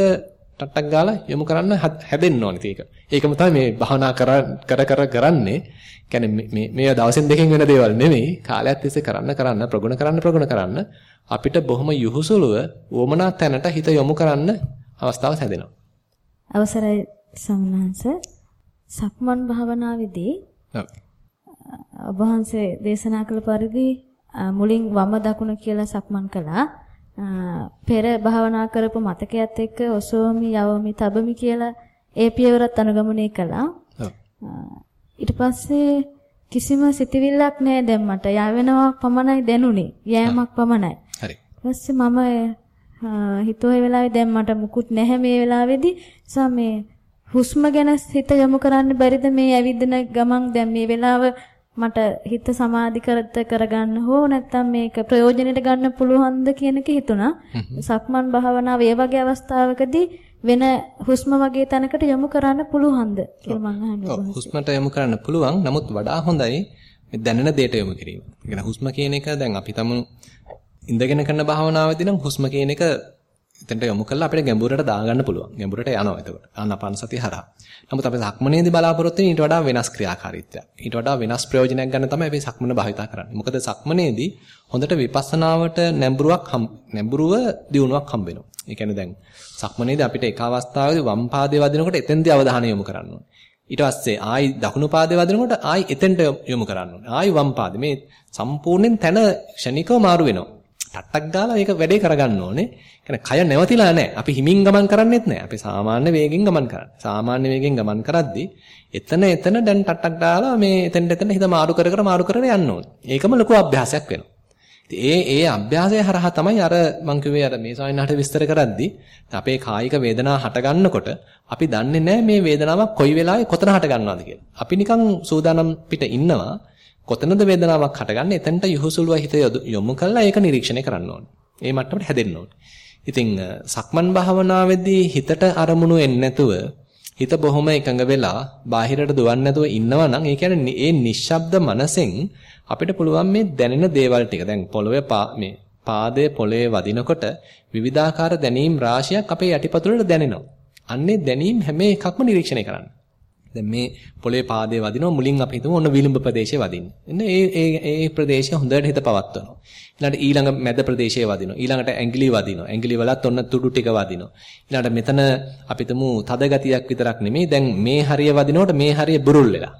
ටට්ටක් ගාලා යොමු කරන්න හැදෙන්න ඕනේ ඒක. ඒකම තමයි මේ භාවනා කර කර කරන්නේ. කියන්නේ මේ මේ දවසෙන් දෙකෙන් වෙන දේවල් නෙමෙයි. කාලයක් තිස්සේ කරන්න කරන්න ප්‍රගුණ කරන්න ප්‍රගුණ කරන්න අපිට බොහොම යහුසුලුව වමනා තැනට හිත යොමු කරන්න අවස්ථාව හැදෙනවා. අවසරයි සම්මාංශ සක්මන් භාවනාවේදී ඔබ වහන්සේ දේශනා කළ පරිදි මුලින් වම දකුණ කියලා සක්මන් කළා. පෙර භාවනා කරපු මතකයත් එක්ක ඔසෝමි යවමි තබමි කියලා ඒ පියවරත් අනුගමනය කළා. ඊට පස්සේ කිසිම සිතවිල්ලක් නැහැ දැන් මට. යාවෙනවා පමණයි දැනුනේ. යෑමක් පමණයි. හරි. ඊපස්සේ මම හිතුවේ වෙලාවේ දැන් මට මුකුත් නැහැ මේ වෙලාවේදී. සා මේ හුස්ම ගැන හිත යොමු කරන්න බැරිද මේ ඇවිදින ගමන් දැන් මේ වෙලාව මට හිත සමාධි කරත කරගන්න හෝ නැත්නම් මේක ප්‍රයෝජනෙට ගන්න පුළුවන්ද කියන එක හිතුණා. සක්මන් භාවනාව ඒ වගේ අවස්ථාවකදී වෙන හුස්ම වගේ තැනකට යොමු කරන්න පුළුවන්ද කියලා මම අහන්නේ. හුස්මට යොමු කරන්න පුළුවන්. නමුත් වඩා හොඳයි මේ දැනෙන දෙයට යොමු කිරීම. ඒ හුස්ම කියන එක දැන් අපි තමු ඉඳගෙන කරන භාවනාවේදී නම් හුස්ම කියන එක එතනට යොමු කළා අපිට ගැඹුරට දාගන්න පුළුවන්. ගැඹුරට යනවා එතකොට. ආනාපාන සතිය හරහා. නමුත් අපි සක්මනේදී බලාපොරොත්තු වෙන ඊට වඩා වෙනස් ක්‍රියාකාරීත්වයක්. ඊට වඩා වෙනස් ප්‍රයෝජනයක් ගන්න තමයි අපි සක්මන භාවිතා කරන්නේ. මොකද සක්මනේදී හොඳට විපස්සනාවට නැඹුරුවක් නැඹුරුව දියුණුවක් හම්බ වෙනවා. ඒ කියන්නේ දැන් සක්මනේදී අපිට එක අවස්ථාවකදී වම් පාදයේ වදිනකොට එතෙන්දී අවධානය යොමු කරන්න ඕනේ. ඊට පස්සේ ආයි දකුණු පාදයේ වදිනකොට ආයි එතෙන්ට යොමු කරන්න ඕනේ. ආයි වම් පාදේ මේ සම්පූර්ණයෙන් තන ක්ෂණිකව මාරු වෙනවා. ටට්ටක් ගාලා මේක වැඩේ කරගන්න ඕනේ. කියන්නේ කය නැවතිලා නැහැ. අපි හිමින් ගමන් කරන්නේත් නැහැ. අපි සාමාන්‍ය වේගෙන් ගමන් කරන්නේ. සාමාන්‍ය වේගෙන් ගමන් කරද්දී එතන එතන දැන් ටට්ටක් දාලා මේ එතෙන්ට එතන හිත මාරු කර කර මාරු කරගෙන යන්න ඕනේ. ඒකම ලොකු අභ්‍යාසයක් වෙනවා. ඒ ඒ අභ්‍යාසය හරහා තමයි අර මං කිව්වේ අර මේ සායනහට විස්තර කරද්දී අපේ කායික වේදනාව හට ගන්නකොට අපි දන්නේ නැහැ මේ වේදනාවක් කොයි වෙලාවෙ කොතන හට ගන්නවද කියලා. අපි නිකන් සූදානම් පිට ඉන්නවා කොතනද වේදනාවක් හටගන්නේ එතනට යහුසුලුව හිත යොමු කළා ඒක නිරීක්ෂණය කරන්න ඕනේ. ඒ මට්ටමට හැදෙන්න ඕනේ. ඉතින් සක්මන් භාවනාවේදී හිතට අරමුණු එන්නේ නැතුව හිත බොහොම එකඟ වෙලා බාහිරට දුවන්නේ නැතුව ඉන්නවා නම් ඒ කියන්නේ ඒ නිශ්ශබ්ද මනසෙන් අපිට පුළුවන් මේ දැනෙන දේවල් ටික දැන් පොළවේ මේ පාදයේ පොළවේ වදිනකොට විවිධාකාර දැනීම් රාශියක් අපේ යටිපතුලට දැනෙනවා. අන්නේ දැනීම් හැම එකක්ම නිරීක්ෂණය කරන්න. දැන් මේ පොළවේ පාදයේ වදිනවා මුලින් අපි හිතමු ඔන්න විලුඹ ප්‍රදේශයේ වදින්න. එන්න ඒ ඒ ඒ ප්‍රදේශය හොඳට හිත පවත්වනවා. ඊළඟට ඊළඟ මැද ප්‍රදේශයේ වදිනවා. ඊළඟට ඇඟිලි වදිනවා. ඇඟිලි වලත් ඔන්න තුඩු ටික වදිනවා. ඊළඟට මෙතන අපි හිතමු තද ගතියක් විතරක් නෙමෙයි දැන් මේ හරිය වදිනකොට මේ හරිය බුරුල් වෙලා.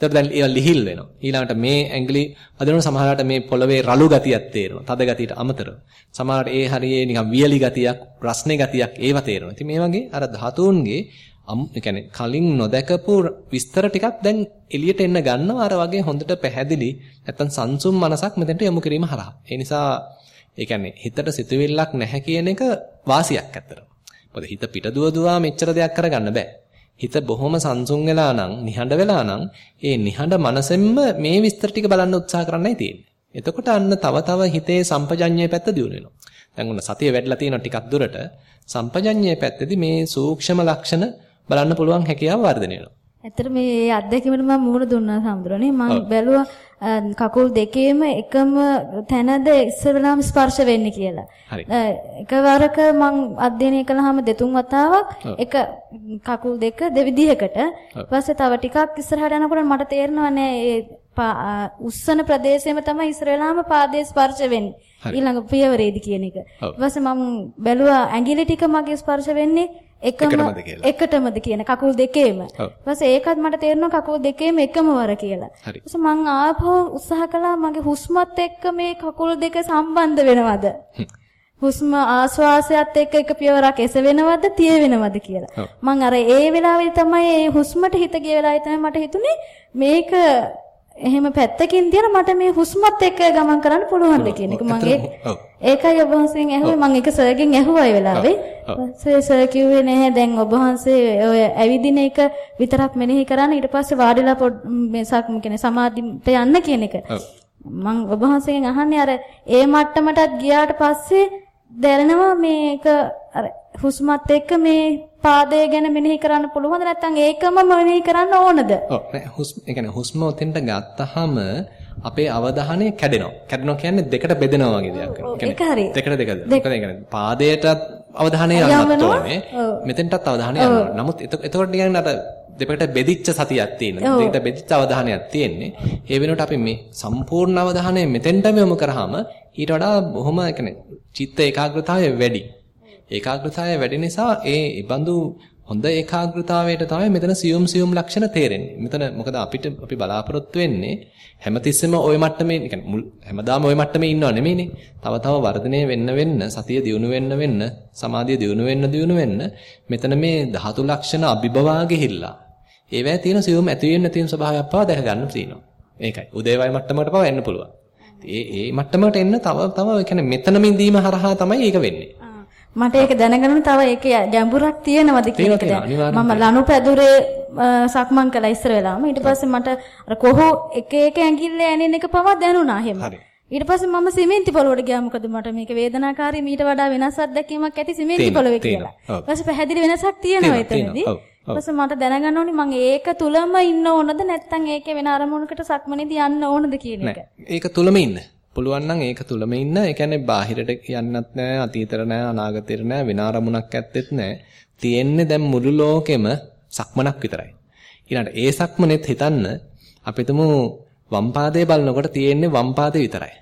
ඒතර දැන් ඒවා ලිහිල් වෙනවා. ඊළඟට මේ ඇඟිලි අදිනවන සමහරවිට මේ පොළවේ රළු ගතියක් තේරෙනවා. තද ගතියට අමතරව. සමහරවිට ඒ හරියේ නිකන් වියලි ගතියක්, රස්නේ ගතියක් ඒවා තේරෙනවා. ඉතින් මේ වගේ අර ධාතුන්ගේ ඒ කියන්නේ කලින් නොදකපු විස්තර ටිකක් දැන් එළියට එන්න ගන්නවා අර වගේ හොඳට පැහැදිලි නැත්තම් සංසුම් මනසක් මෙතෙන්ට යොමු කිරීම හරහා. ඒ නිසා ඒ කියන්නේ හිතට සිතුවිල්ලක් නැහැ කියන එක වාසියක් ඇත්තට. මොකද හිත පිට දුව දුවා මෙච්චර දෙයක් කරගන්න බෑ. හිත බොහොම සංසුන් වෙලා නම් නිහඬ වෙලා නම් ඒ නිහඬ මනසෙන්ම මේ විස්තර ටික බලන්න උත්සාහ කරන්නයි තියෙන්නේ. එතකොට අන්න තව තව හිතේ සම්පජඤ්ඤය පැත්ත දියුණු වෙනවා. දැන් ඔන්න සතිය වැඩිලා තියෙන ටිකක් දුරට සම්පජඤ්ඤය පැත්තේදී මේ සූක්ෂම ලක්ෂණ බලන්න පුළුවන් හැකියාව වර්ධනය වෙනවා. ඇත්තට මේ අත්දැකීමට මම මුහුණ දුන්නා සම්දුරනේ මම බැලුවා කකුල් දෙකේම එකම තැනද ඉස්සරලාම ස්පර්ශ වෙන්නේ කියලා. එකවරක මං අධ්‍යයනය කළාම දෙතුන් වතාවක්. එක කකුල් දෙක දෙවිදිහකට ඊපස්සේ තව ටිකක් ඉස්සරහට යනකොට මට තේරෙනවා නෑ ඒ උස්සන ප්‍රදේශයේම තමයි ඉස්සරලාම පාදයේ ස්පර්ශ වෙන්නේ. ඊළඟ පියවරේදී කියන එක. ඊපස්සේ මම බැලුවා ඇඟිලි ටික මගේ ස්පර්ශ වෙන්නේ එකම එකටමද කියන කකුල් දෙකේම. ඊපස්සේ ඒකත් මට තේරෙනවා කකුල් දෙකේම එකම වර කියලා. ඊපස්සේ මං ආපහු උත්සාහ කළා මගේ හුස්මත් එක්ක මේ කකුල් දෙක සම්බන්ධ වෙනවද? හුස්ම ආශ්වාසයත් එක්ක එක පියවරක් එස වෙනවද තිය වෙනවද කියලා. මං අර ඒ වෙලාවේ තමයි හුස්මට හිත ගිය වෙලාවේ තමයි මට හිතුනේ මේක එහෙම පැත්තකින් තියන මට මේ හුස්මත් එක්ක ගමන් කරන්න පුළුවන්ද කියන එක මගේ ඒකයි ඔබ වහන්සේගෙන් ඇහුවේ මම එක සර්ගෙන් ඇහුවා ඒ වෙලාවේ සර් සර් කිව්වේ නැහැ දැන් ඔබ වහන්සේ ඔය ඇවිදින එක විතරක් මෙනෙහි කරන්න ඊට පස්සේ වාඩිලා මේ සක් කියන්නේ සමාධියට යන්න කියන එක. මම ඔබ වහන්සේගෙන් අහන්නේ අර ඒ මට්ටමටත් ගියාට පස්සේ දැනෙනවා මේක අර හුස්මත් එක්ක මේ පාදය ගැන මෙනෙහි කරන්න පුළුවන්ද නැත්නම් ඒකම මෙනෙහි කරන්න ඕනද? ඔව් නෑ හුස්ම ඒ කියන්නේ හුස්ම උතෙන්ට ගත්තාම අපේ අවධානය කැඩෙනවා. කැඩෙනවා කියන්නේ දෙකට බෙදෙනවා වගේ දෙයක්. ඒක හරි. දෙකට දෙකද? මොකද ඒ කියන්නේ පාදයටත් අවධානය යන්නත් ඕනේ. මෙතෙන්ටත් අවධානය යන්න ඕනේ. නමුත් එතකොට කියන්නේ අර දෙපකට බෙදිච්ච සතියක් තියෙනවා. දෙකට බෙදිච්ච අවධානයක් තියෙන්නේ. ඒ වෙනකොට අපි මේ සම්පූර්ණ අවධානය මෙතෙන්ටම යොමු කරාම ඊට වඩා බොහොම කියන්නේ චිත්ත ඒකාග්‍රතාවය වැඩි. ඒකාග්‍රතාවය වැඩි නිසා ඒ බඳු හොඳ ඒකාග්‍රතාවයට තමයි මෙතන සියුම් සියුම් ලක්ෂණ තේරෙන්නේ. මෙතන මොකද අපිට අපි බලාපොරොත්තු වෙන්නේ හැමතිස්සෙම ওই මට්ටමේ يعني හැමදාම ওই මට්ටමේ ඉන්නව නෙමෙයිනේ. තව තව වර්ධනය වෙන්න වෙන්න, සතිය දියුණු වෙන්න වෙන්න, සමාධිය දියුණු වෙන්න දියුණු වෙන්න මෙතන මේ ධාතු ලක්ෂණ අභිබවා ගිහිල්ලා. ඒවැය තියෙන සියුම් ඇති වෙන්න තියෙන ස්වභාවයක් පවා දැක ගන්න තියෙනවා. ඒකයි. උදේවයි මට්ටමකට පවා එන්න පුළුවන්. ඒ ඒ මට්ටමකට එන්න තව තව يعني මෙතනම ඉඳීම හරහා තමයි ඒක වෙන්නේ. මට ඒක දැනගන්න තව ඒකේ ගැඹුරක් තියෙනවද කියන එක දැන්. මම ලනුපැදුරේ සක්මන් කළා ඉස්සර වෙලාම ඊට පස්සේ මට අර කොහො එක එක ඇඟිල්ල ඇනෙන එක පවා දැනුණා එහෙම. ඊට පස්සේ මම සිමෙන්ති පොළොවට ගියා. මොකද මට මේක වේදනාකාරී මීට වඩා වෙනස් අත්දැකීමක් ඇති සිමෙන්ති පොළොවේ කියලා. ඊට පස්සේ පැහැදිලි වෙනසක් තියෙනවා එතනදී. ඊපස්සේ මට දැනගන්න ඕනි මම ඒක තුලම ඉන්න ඕනද නැත්නම් ඒකේ වෙන අරමුණකට සක්මනේදී යන්න ඕනද කියන එක. ඒක තුලම ඉන්න. පුළුවන් නම් ඒක තුලම ඉන්න. ඒ කියන්නේ බාහිරට යන්නත් නැහැ, අතීතර නැහැ, අනාගතෙට නැහැ, වෙන අරමුණක් ඇත්තෙත් නැහැ. තියෙන්නේ දැන් මුළු ලෝකෙම සක්මනක් විතරයි. ඊළඟට ඒ සක්මනේත් හිතන්න අපිටම වම් පාදයේ බලනකොට තියෙන්නේ වම් පාදේ විතරයි.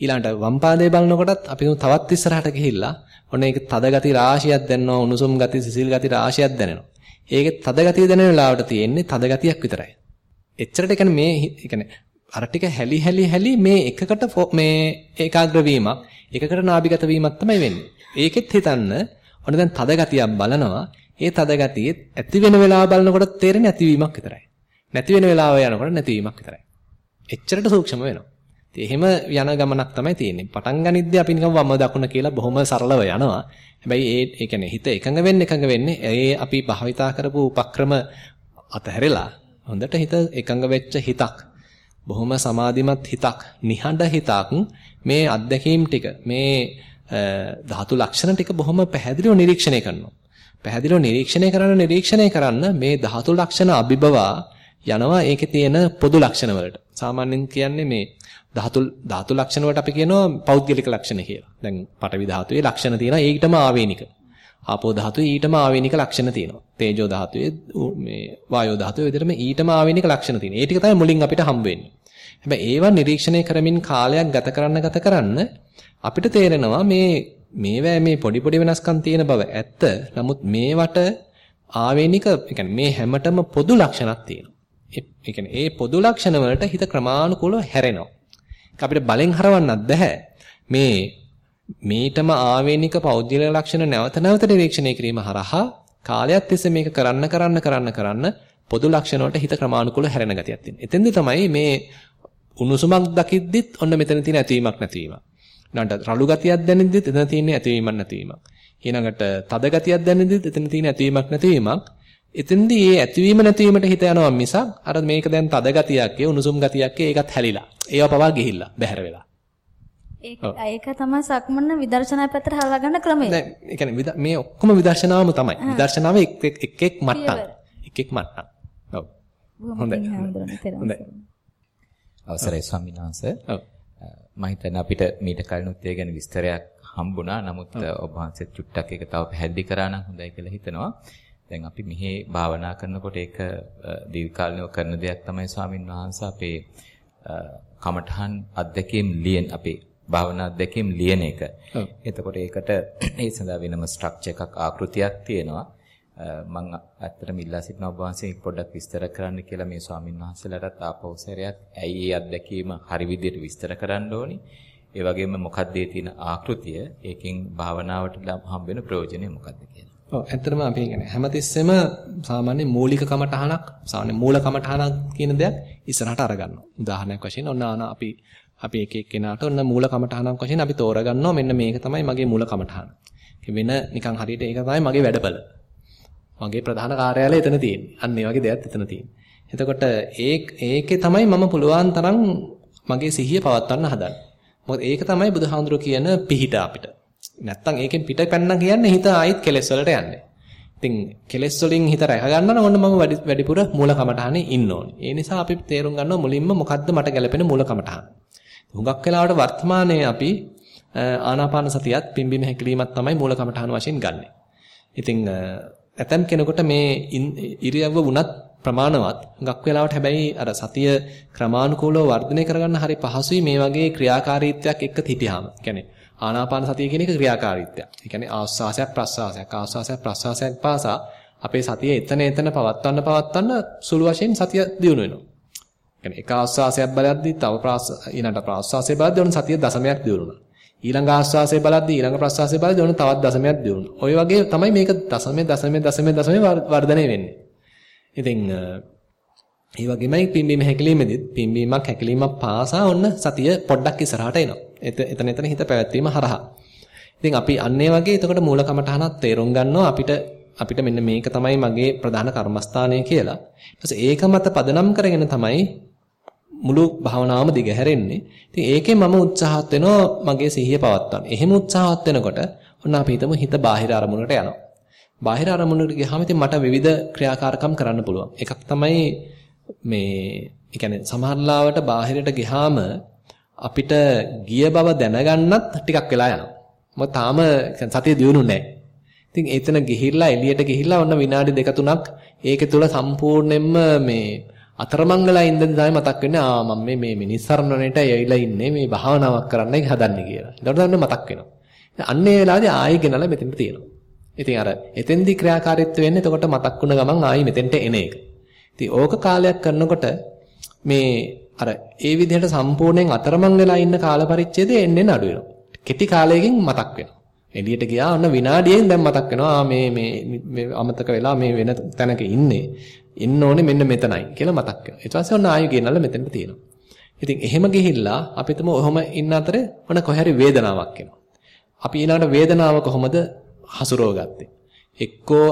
ඊළඟට වම් පාදයේ බලනකොටත් අපි තවත් ඉස්සරහට ගිහිල්ලා ඔන්න ඒක තද ගති රාශියක් දැනෙනවා, උණුසුම් ගති, සිසිල් ගති රාශියක් දැනෙනවා. ඒකේ තද ගතිය දැනෙන වෙලාවට තියෙන්නේ තද ගතියක් විතරයි. එච්චරට කියන්නේ මේ කියන්නේ අර ටික හැලි හැලි හැලි මේ එකකට මේ ඒකාග්‍ර වීමක් එකකට නාභිගත වීමක් තමයි වෙන්නේ. ඒකෙත් හිතන්න ඔන්න දැන් තද ගතියක් බලනවා. ඒ තද ගතියෙත් ඇති වෙන වෙලාව බලනකොට තේරෙන්නේ ඇතිවීමක් විතරයි. නැති වෙන වෙලාව යනකොට නැතිවීමක් විතරයි. එච්චරට සූක්ෂම වෙනවා. ඉතින් එහෙම යන ගමනක් තමයි තියෙන්නේ. පටන් ගනිද්දී අපි නිකන් වම දකුණ කියලා බොහොම සරලව යනවා. හැබැයි ඒ ඒ කියන්නේ හිත එකඟ වෙන්න එකඟ වෙන්නේ ඒ අපි භාවිතා කරපු උපක්‍රම අතහැරලා හොඳට හිත එකඟ වෙච්ච හිතක් බොහොම සමාධිමත් හිතක්, නිහඬ හිතක් මේ අත්දැකීම් ටික, මේ ධාතු ලක්ෂණ ටික බොහොම පැහැදිලිව නිරීක්ෂණය කරනවා. පැහැදිලිව නිරීක්ෂණය කරන නිරීක්ෂණය කරන්න මේ ධාතු ලක්ෂණ අභිබවා යනවා ඒකේ තියෙන පොදු ලක්ෂණ වලට. සාමාන්‍යයෙන් කියන්නේ මේ ධාතු ධාතු ලක්ෂණ වලට අපි කියනවා පෞද්ගලික ලක්ෂණ කියලා. දැන් පඨවි ධාතුවේ ලක්ෂණ තියෙනවා ඒකටම ආවේනික. ආපෝ ධාතුවේ ඊටම ආවේනික ලක්ෂණ තියෙනවා. තේජෝ ධාතුවේ මේ වායෝ ධාතුවේ විතරම ඊටම ආවේනික ලක්ෂණ තියෙනවා. ඒ ටික තමයි මුලින් අපිට හම්බ වෙන්නේ. හැබැයි ඒවා නිරීක්ෂණය කරමින් කාලයක් ගත කරන්න ගත කරන්න අපිට තේරෙනවා මේ මේවැ මේ පොඩි පොඩි වෙනස්කම් තියෙන බව ඇත්ත. නමුත් මේවට ආවේනික, ඒ මේ හැමතෙම පොදු ලක්ෂණක් තියෙනවා. ඒ කියන්නේ ඒ පොදු ලක්ෂණ වලට හිත ක්‍රමානුකූලව හැරෙනවා. අපිට බලෙන් හරවන්නත් බෑ. මේ මේටම ආවේනික පෞද්ගලික ලක්ෂණ නැවත නැවත නිරීක්ෂණය කිරීම හරහා කාලයක් තිස්සේ මේක කරන්න කරන්න කරන්න කරන්න පොදු ලක්ෂණ වලට හිත ක්‍රමානුකූලව හැරෙන ගතියක් තියෙනවා. එතෙන්දී තමයි මේ උණුසුමක් දකිද්දිත් ඔන්න මෙතන තියෙන ඇතිවීමක් නැතිවීමක්. ඊළඟට රළු ගතියක් දැනෙද්දිත් එතන තියෙන ඇතිවීමක් නැතිවීමක්. ඊළඟට තද ගතියක් දැනෙද්දිත් එතන තියෙන ඇතිවීමක් නැතිවීමක්. එතෙන්දී මේ ඇතිවීම නැතිවීමට හිත යනවා මිසක් අර මේක දැන් තද ගතියක් ඒ උණුසුම් ගතියක් ඒකත් හැලිලා. ඒව පවා ගිහිල්ලා බැහැර වෙලා. ඒක ඒක තමයි සක්මන විදර්ශනා පැත්තට හරවා ගන්න ක්‍රමය. නෑ ඒ කියන්නේ මේ ඔක්කොම විදර්ශනාවම තමයි. විදර්ශනාව එක් එක් එක් මට්ටම්. එක් එක් මට්ටම්. ඔව්. හොඳයි. හොඳයි. අවසරයි ස්වාමීන් වහන්සේ. ඔව්. මම හිතන්නේ අපිට මීට කලිනුත් ඒ ගැන විස්තරයක් හම්බුණා. නමුත් ඔබ වහන්සේ චුට්ටක් ඒක තව පැහැදිලි කරා නම් හොඳයි කියලා හිතනවා. දැන් අපි මෙහි භාවනා කරනකොට ඒක දීර්ඝකාලීනව කරන දෙයක් තමයි ස්වාමින් වහන්සේ අපේ කමඨහන් අධ්‍යක්ීම් ලියන අපේ භාවනා අධ්‍යක්ීම් ලියන එක. එතකොට ඒකට ඒ සඳහා වෙනම ස්ට්‍රක්චර් එකක් ආකෘතියක් තියෙනවා. මම ඇත්තටම ඉල්ලා සිටිනවා ඔබ වහන්සේ පොඩ්ඩක් විස්තර කරන්න කියලා මේ ස්වාමින් වහන්සේලාටත් ආපහු සැරයක් ඇයි ඒ අත්දැකීම හරි විදිහට විස්තර කරන්න ඕනි. ඒ වගේම මොකක්ද ඒ තියෙන ආකෘතිය? ඒකෙන් භාවනාවට හම්බ වෙන ප්‍රයෝජනය මොකක්ද කියලා. ඔව් ඇත්තටම අපි කියන්නේ හැමතිස්සෙම සාමාන්‍ය මූලික කමටහනක් සාමාන්‍ය මූල කමටහනක් කියන දෙයක් ඉස්සරහට අරගන්නවා. උදාහරණයක් වශයෙන් ඔන්න අපි අපි එක එක්කෙනාට ඔන්න මූල කමටහනක් වශයෙන් අපි තෝරගන්නවා මෙන්න මේක තමයි මගේ මූල කමටහන. වෙන නිකන් හරියට ඒක තමයි මගේ වැඩපළ. මගේ ප්‍රධාන කාර්යාලය එතන තියෙන්නේ. අන්න ඒ වගේ දෙයක් එතන තියෙන්නේ. එතකොට ඒ ඒකේ තමයි මම පුළුවන් තරම් මගේ සිහිය පවත්වන්න හදන්නේ. මොකද ඒක තමයි බුදුහාඳුර කියන පිහිට අපිට. නැත්තම් ඒකෙන් පිට පැන්න කියන්නේ හිත ආයිත් කෙලෙස් වලට යන්නේ. ඉතින් කෙලෙස් වලින් හිත රැක ගන්න ඕන මම වැඩිපුර මූල කමඨහනේ ඉන්න ඕනේ. ඒ නිසා අපි තේරුම් ගන්නවා මුලින්ම මොකද්ද මට ගැළපෙන මූල කමඨහන. හුඟක් වෙලාවට වර්තමානයේ අපි ආනාපාන සතියත් පිම්බීම හැකිලීමත් තමයි මූල කමඨහන වශයෙන් ගන්නෙ. ඉතින් ඇතම් කෙනෙකුට මේ ඉරියව්ව වුණත් ප්‍රමාණවත් හුඟක් වෙලාවට හැබැයි අර සතිය ක්‍රමානුකූලව වර්ධනය කරගන්න හරි පහසුයි මේ වගේ ක්‍රියාකාරීත්වයක් එක්ක හිටියාම. කියන්නේ ආනාපාන සතිය කියන එක ක්‍රියාකාරීත්වයක්. ඒ කියන්නේ ආස්වාසයක් ප්‍රස්වාසයක් ආස්වාසයක් ප්‍රස්වාසයක් පාසා අපේ සතිය එතන එතන පවත්වන්න පවත්වන්න සුළු වශයෙන් සතිය දියුණු වෙනවා. කියන්නේ එක ආස්වාසයක් බලද්දී තව ඊළඟට ප්‍රස්වාසය බලද්දී ඔන්න සතිය දශමයක් දියුණුනවා. ඊළඟ ආස්වාසය බලද්දී ඊළඟ ප්‍රස්වාසය බලද්දී ඔන්න තවත් දශමයක් දියුණුනවා. ওই වගේ තමයි මේක දශමයේ දශමයේ දශමයේ දශමයේ වර්ධනය වෙන්නේ. ඉතින් ඒ වගේමයි පිම්බීම හැකිලීමෙදිත් පිම්බීමක් හැකිලීමක් පාසා ඔන්න සතිය පොඩ්ඩක් ඉස්සරහට එනවා. එතන එතන හිත පැවැත්වීම හරහා. ඉතින් අපි අන්න ඒ වගේ එතකොට මූල කමඨහනක් තේරුම් ගන්නවා අපිට අපිට මෙන්න මේක තමයි මගේ ප්‍රධාන කර්මස්ථානය කියලා. ඊට ඒක මත පදනම් කරගෙන තමයි මුළු භාවනාවම දිගහැරෙන්නේ. ඉතින් ඒකෙන් මම උත්සාහත් වෙනවා මගේ සිහිය පවත්වන්න. එහෙම උත්සාහත් වෙනකොට ඔන්න අපි හිතමු හිත බාහිර අරමුණකට යනවා. බාහිර අරමුණකට ගියාම ඉතින් මට විවිධ ක්‍රියාකාරකම් කරන්න පුළුවන්. එකක් තමයි මේ ඒ කියන්නේ සමහරලාවට බාහිරට ගියාම අපිට ගිය බව දැනගන්නත් ටිකක් වෙලා යනවා. මොකද තාම සතිය දියුණු නැහැ. ඉතින් එතන ගිහිල්ලා එළියට ගිහිල්ලා ඔන්න විනාඩි දෙක තුනක් ඒකේ තුල සම්පූර්ණයෙන්ම මේ අතරමංගලා ඉඳන් තමයි මතක් වෙන්නේ ආ මම මේ මේ මිනිස්සරණණයට ඇවිල්ලා ඉන්නේ මේ භාවනාවක් කරන්නයි හදන්නේ කියලා. ඊට පස්සේ මතක් වෙනවා. අන්න ඒ වෙලාවේදී ආයෙ ගෙනලා මෙතෙන්ට තියෙනවා. ඉතින් අර එතෙන්දී ක්‍රියාකාරීත්වය වෙන්නේ එතකොට මතක් වුණ ගමන් ආයෙ මෙතෙන්ට එන එක. ඉතින් ඕක කාලයක් කරනකොට මේ අර ඒ විදිහට සම්පූර්ණයෙන් අතරමං වෙලා ඉන්න කාල පරිච්ඡේදය එන්නේ අඩු වෙනවා. කෙටි කාලයකින් මතක් වෙනවා. එළියට ගියා ඔන්න විනාඩියෙන් දැන් මතක් වෙනවා මේ මේ අමතක වෙලා මේ වෙන තැනක ඉන්නේ. ඉන්න ඕනේ මෙන්න මෙතනයි කියලා මතක් වෙනවා. ඊට පස්සේ ඔන්න ආයෙ ගෙනල්ලා මෙතනට තියෙනවා. ඉතින් එහෙම ගිහිල්ලා අපි තුම ඔහොම ඉන්න අතරේ ඔන්න කොහරි වේදනාවක් එනවා. අපි ඊළඟට වේදනාව කොහොමද හසුරවගත්තේ? එක්කෝ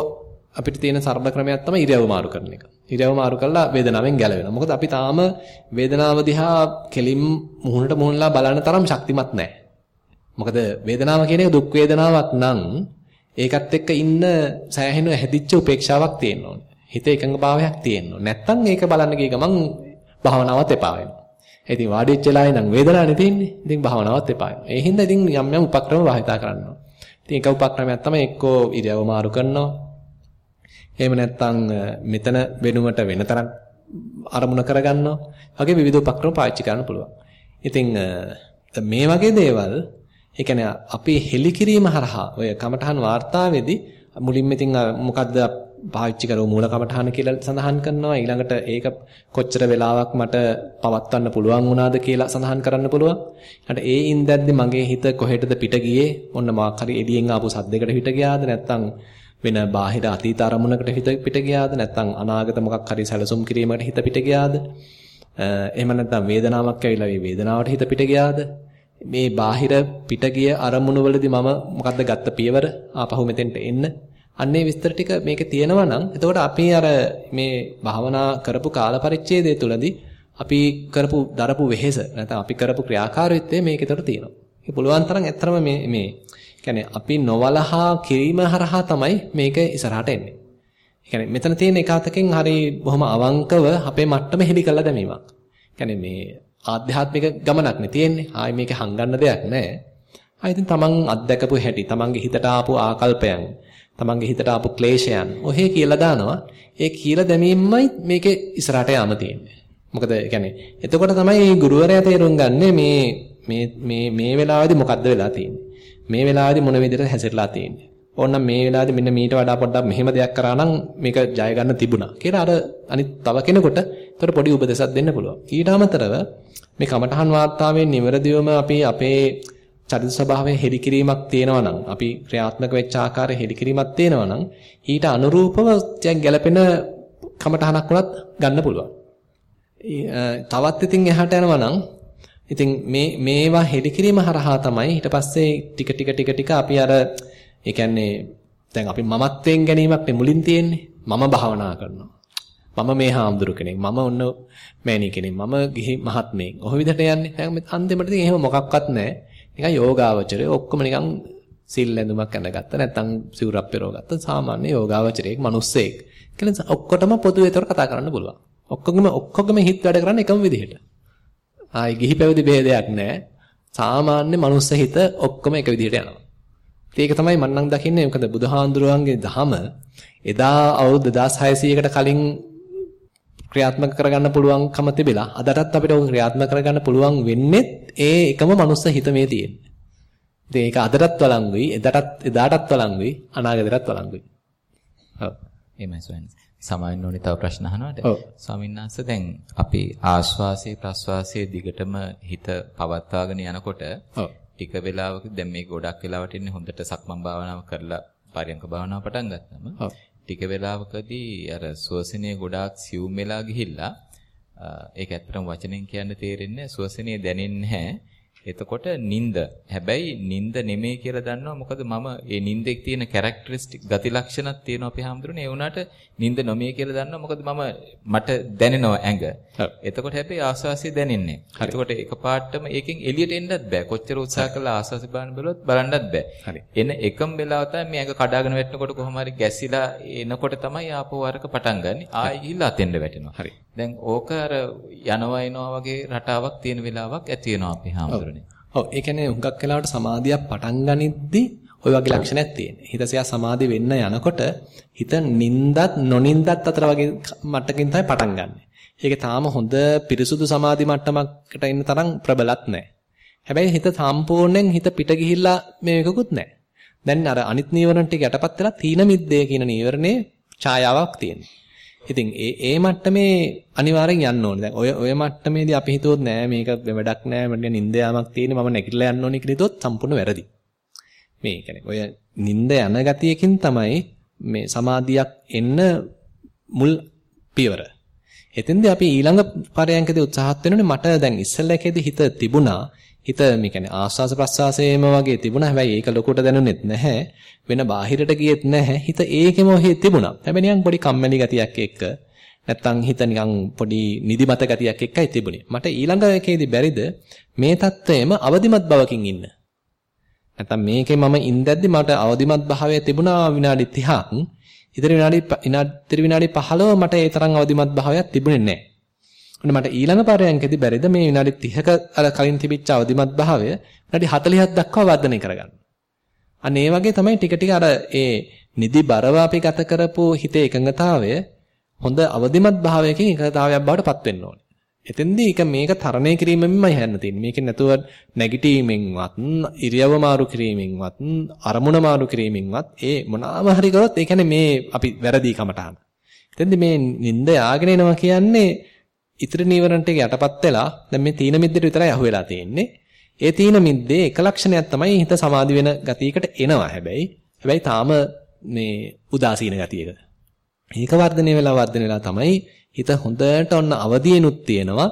අපිට තියෙන සරල ක්‍රමයක් තමයි ඉරියව් මාරු කරන එක. ඉරියව් මාරු කරලා වේදනාවෙන් ගැලවෙනවා. මොකද අපි තාම වේදනාව දිහා කෙලින් මුහුණට මුහුණලා බලන තරම් ශක්තිමත් නැහැ. මොකද වේදනාව කියන එක දුක් වේදනාවක් නම් ඒකත් එක්ක ඉන්න සෑහෙන හැදිච්ච උපේක්ෂාවක් තියෙන්න ඕනේ. හිත එකඟභාවයක් තියෙන්න ඕනේ. නැත්තම් ඒක බලන්න ගිය ගමන් භාවනාවත් එපා වෙනවා. ඉතින් වාඩි වෙච්ච වෙලාවේ නම් වේදනාවක් නෙතෙන්නේ. ඉතින් භාවනාවත් එපා වෙනවා. ඒ හින්දා ඉතින් යම් යම් උපක්‍රම භාවිතා කරන්න ඕනේ. ඉතින් එක උපක්‍රමයක් තමයි එක්කෝ ඉරියව් මාරු කරනවා. එහෙම නැත්නම් මෙතන වෙනුවට වෙන තරම් අරමුණ කරගන්නවා. වගේ විවිධ උපක්‍රම පාවිච්චි කරන්න පුළුවන්. ඉතින් මේ වගේ දේවල් ඒ කියන්නේ අපි හෙලිකිරීම හරහා ඔය කමඨහන් වාර්තාවේදී මුලින්ම ඉතින් මොකද්ද පාවිච්චි කරව මූල කමඨහන කියලා සඳහන් කරනවා. ඊළඟට ඒක කොච්චර වෙලාවක් මට පවත්වන්න පුළුවන් වුණාද කියලා සඳහන් කරන්න පුළුවන්. ඊට ඒ ඉඳද්දි මගේ හිත කොහෙටද පිට ගියේ? ඔන්න මාක් හරි එළියෙන් ආපු සද්දයකට පිට ගියාද? නැත්නම් වෙන බාහිර අතීත අරමුණකට හිත පිට ගියාද? නැත්නම් අනාගත මොකක් හරි සැලසුම් කිරීමකට හිත පිට ගියාද? එහෙම නැත්නම් වේදනාවක් ඇවිල්ලා ඒ වේදනාවට හිත පිට ගියාද? මේ බාහිර පිට ගිය අරමුණු වලදී මම මොකද්ද ගත්ත පියවර ආපහු මෙතෙන්ට එන්න අන්නේ විස්තර ටික මේකේ තියෙනවා නම් එතකොට අපි අර මේ භාවනා කරපු කාල පරිච්ඡේදය තුළදී අපි කරපු දරපු වෙහෙස නැත්නම් අපි කරපු ක්‍රියාකාරීත්වය මේකේතර තියෙනවා. ඒක පුළුවන් තරම් ඇත්තරම මේ මේ කියන්නේ අපි නොවලහා කිරීම හරහා තමයි මේක ඉස්සරහට එන්නේ. ඒ කියන්නේ මෙතන තියෙන එකතකින් හරි බොහොම අවංකව අපේ මට්ටම හෙලි කරලා දැමීමක්. කියන්නේ මේ ආධ්‍යාත්මික ගමනක් නේ තියෙන්නේ. ආයි මේක හංගන්න දෙයක් නැහැ. ආයි ඉතින් තමන් අත්දකපු හැටි, තමන්ගේ හිතට ආපු ආකල්පයන්, තමන්ගේ හිතට ආපු ක්ලේශයන් ඔහේ කියලා දානවා. ඒ කියලා දැමීමයි මේකේ ඉස්සරහට යාම තියෙන්නේ. මොකද يعني එතකොට තමයි ගුරුවරයා තේරුම් ගන්නේ මේ මේ මේ මේ වෙලාවේදී මොකද්ද වෙලා තියෙන්නේ. මේ වෙලාවේදී මොන විදිහට හැසිරලා තියෙන්නේ. ඕනනම් මේ වෙලාවේදී මෙන්න මීට වඩා පොඩ්ඩක් මෙහෙම දෙයක් කරා නම් මේක ජය ගන්න තිබුණා කියලා අර අනිත් තව කෙනෙකුට ඒතර පොඩි උපදේශයක් දෙන්න පුළුවන්. ඊට අමතරව මේ කමඨහන් වාර්තාවේ නිවැරදිවම අපි අපේ චරිත ස්වභාවයේ හෙලිකිරීමක් තියෙනවා නම් අපි ක්‍රියාත්මක වෙච්ච ආකාරයේ හෙලිකිරීමක් තියෙනවා නම් ඊට අනුරූපව දැන් ගැළපෙන කමඨහනක් වුණත් ගන්න පුළුවන්. තවත් ඉතින් එහාට යනවා නම් ඉතින් මේ මේවා හෙලිකිරීම හරහා තමයි ඊට පස්සේ ටික ටික ටික ටික අපි අර ඒ කියන්නේ දැන් අපි මමත්වයෙන් ගැනීමක් නේ මුලින් තියෙන්නේ. මම භාවනා කරනවා. මම මේ හාමුදුරු කෙනෙක්. මම ඔන්න මෑණි කෙනෙක්. මම ගිහි මහත්මයෙක්. ඔහොම විදිහට යන්නේ. දැන් අන්තිමට ඉතින් එහෙම මොකක්වත් නැහැ. නිකන් යෝගාවචරය ඔක්කොම නිකන් සිල් ඇඳුමක් ඇඳගත්ත නැත්නම් සිවුරක් පෙරවගත්ත සාමාන්‍ය යෝගාවචරයෙක් මිනිස්සෙක්. කියලා ඔක්කොටම පොදුවේ තොර කතා කරන්න පුළුවන්. ඔක්කොගෙම ඔක්කොගෙම හිත වැඩ කරන්නේ එකම විදිහට. ආයි ගිහි පැවිදි ભેදයක් නැහැ. සාමාන්‍ය මනුස්ස හිත ඔක්කොම එක විදිහට යනවා. ඒක තමයි මම නම් දකින්නේ මොකද බුදුහාඳුරුවන්ගේ දහම එදා අවුරුදු 2600කට කලින් ක්‍රියාත්මක කරගන්න පුළුවන්කම තිබිලා අදටත් අපිට ඕක ක්‍රියාත්මක කරගන්න පුළුවන් වෙන්නේ ඒ එකම මනුස්ස හිත මේ තියෙන්නේ. ඉතින් ඒක අදටත් වළංගුයි, එදටත් එදාටත් වළංගුයි, අනාගතයටත් වළංගුයි. ඔව්. එහෙමයි සොයන්නේ. සමාවෙන්න ඕනේ තව ප්‍රශ්න අහනවාට. ස්වාමීන් වහන්සේ දැන් අපි ආශ්වාසයේ ප්‍රශ්වාසයේ දිගටම හිත පවත්වාගෙන යනකොට ටික වෙලාවක දැන් මේ ගොඩක් වෙලාවට ඉන්නේ හොඳට සක්මන් භාවනාව කරලා පරියංක භාවනාව පටන් ගත්තම ටික වෙලාවකදී අර සුවසනයේ ගොඩාක් සියුම් වෙලා ගිහිල්ලා ඒක ඇත්තටම වචනෙන් කියන්න තේරෙන්නේ සුවසනයේ දැනෙන්නේ නැහැ. එතකොට නිින්ද. හැබැයි නිින්ද නෙමෙයි කියලා දන්නවා. මොකද මම ඒ නිින්දේ තියෙන කැරක්ටරිස්ටික් ගති ලක්ෂණත් තියෙනවා අපි හැමදෙරේ. ඒ වුණාට නිින්ද නෙමෙයි කියලා දන්නවා. මොකද මම මට දැනෙනවා ඇඟ. එතකොට හැබැයි ආස්වාසිය දැනෙන්නේ. එතකොට එකපාරටම ඒකෙන් එළියට එන්නත් බෑ. කොච්චර උත්සාහ කළා ආස්වාසිය බලන්න බැලුවත් බලන්නත් බෑ. එන එකම වෙලාව තමයි මේ ඇඟ කඩාගෙන වැටෙනකොට කොහොම හරි ගැසිලා එනකොට තමයි ආපහු අරක පටන් ගන්න. ආයෙ ගිහිල්ලා අතෙන්ද වැටෙනවා. හරි. දැන් ඕක අර යනවා එනවා වගේ රටාවක් තියෙන වෙලාවක් ඇති වෙනවා අපි හැමදෙරෝනේ. ඔව් ඒ කියන්නේ හුඟක් වෙලාවට සමාධියක් පටන් ගනිද්දි ওই වගේ ලක්ෂණයක් තියෙනවා. හිත සියා සමාධි වෙන්න යනකොට හිත නින්දත් නොනින්දත් අතර වගේ මට්ටකින් තමයි පටන් ගන්නෙ. ඒක තාම හොඳ පිරිසුදු සමාධි මට්ටමකට එන්න තරම් ප්‍රබලත් නැහැ. හැබැයි හිත සම්පූර්ණයෙන් හිත පිට ගිහිල්ලා මේකකුත් නැහැ. දැන් අර අනිත් නීවරණ ටික යටපත් වෙලා තීන මිද්දේ කියන නීවරණේ ඡායාවක් තියෙනවා. ඉතින් ඒ ඒ මට්ටමේ අනිවාර්යෙන් යන්න ඕනේ. දැන් ඔය ඔය මට්ටමේදී අපි හිතුවොත් නෑ මේක වැඩක් නෑ මට නිින්ද යාමක් තියෙන මම නැගිටලා යන්න ඕනේ කියලා හිතුවොත් සම්පූර්ණ වැරදි. මේ කියන්නේ ඔය නිින්ද යන ගතියකින් තමයි මේ සමාධියක් එන්න මුල් පියවර. එතෙන්දී අපි ඊළඟ පරයන්කදී උත්සාහත් වෙනෝනේ මට දැන් ඉස්සෙල්ලකේදී හිත තිබුණා හිත මේ කියන්නේ ආස්වාස ප්‍රස්වාසයේම වගේ තිබුණා. හැබැයි ඒක ලොකුට දැනුනෙත් නැහැ. වෙන බාහිරට ගියෙත් නැහැ. හිත ඒකෙම ඔහේ තිබුණා. හැබැයි නිකන් පොඩි කම්මැලි ගතියක් එක්ක නැත්තම් හිත නිකන් පොඩි නිදිමත ගතියක් එක්කයි තිබුණේ. මට ඊළඟ එකේදී බැරිද මේ தත්වයේම අවදිමත් බවකින් ඉන්න. නැත්තම් මේකේ මම ඉඳද්දි මට අවදිමත් භාවය තිබුණා විනාඩි 30ක්. ඉතින් විනාඩි ඉතින් විනාඩි 15 මට ඒ තරම් අවදිමත් භාවයක් තිබුණේ නැහැ. ඔන්න මට ඊළඟ පරයන්කදී බැරිද මේ විනාඩි 30ක අර කලින් තිබිච්ච අවදිමත් භාවය විනාඩි 40ක් දක්වා වර්ධනය කරගන්න. අන්න ඒ වගේ තමයි ටික ටික අර ඒ නිදි බරව අපි ගත කරපු හිතේ එකඟතාවය හොඳ අවදිමත් භාවයකින් එකඟතාවයක් බවට පත් වෙන්න ඕනේ. එතෙන්දී ඒක මේක තරණය කිරීමෙන්මයි හැන්න තියෙන්නේ. මේකෙන් නැතුව නැගිටීමෙන්වත්, ඉරියව්ව මාරු කිරීමෙන්වත්, අරමුණ මාරු කිරීමෙන්වත් ඒ මොනවාම හරි කරොත් ඒ කියන්නේ මේ අපි වැරදි කමටහන. එතෙන්දී මේ නිନ୍ଦ යාගෙන එනවා කියන්නේ ඉතිරි නීවරණ ටික යටපත් වෙලා දැන් මේ තීන මිද්දට විතරයි අහු වෙලා තියෙන්නේ. ඒ තීන මිද්දේ එක ලක්ෂණයක් තමයි හිත සමාධි වෙන ගතියකට එනවා හැබැයි. හැබැයි තාම මේ උදාසීන ගතියක. ඒක වර්ධනය වෙලා වර්ධනය වෙලා තමයි හිත හොඳට ඔන්න අවදියෙනුත් තියෙනවා.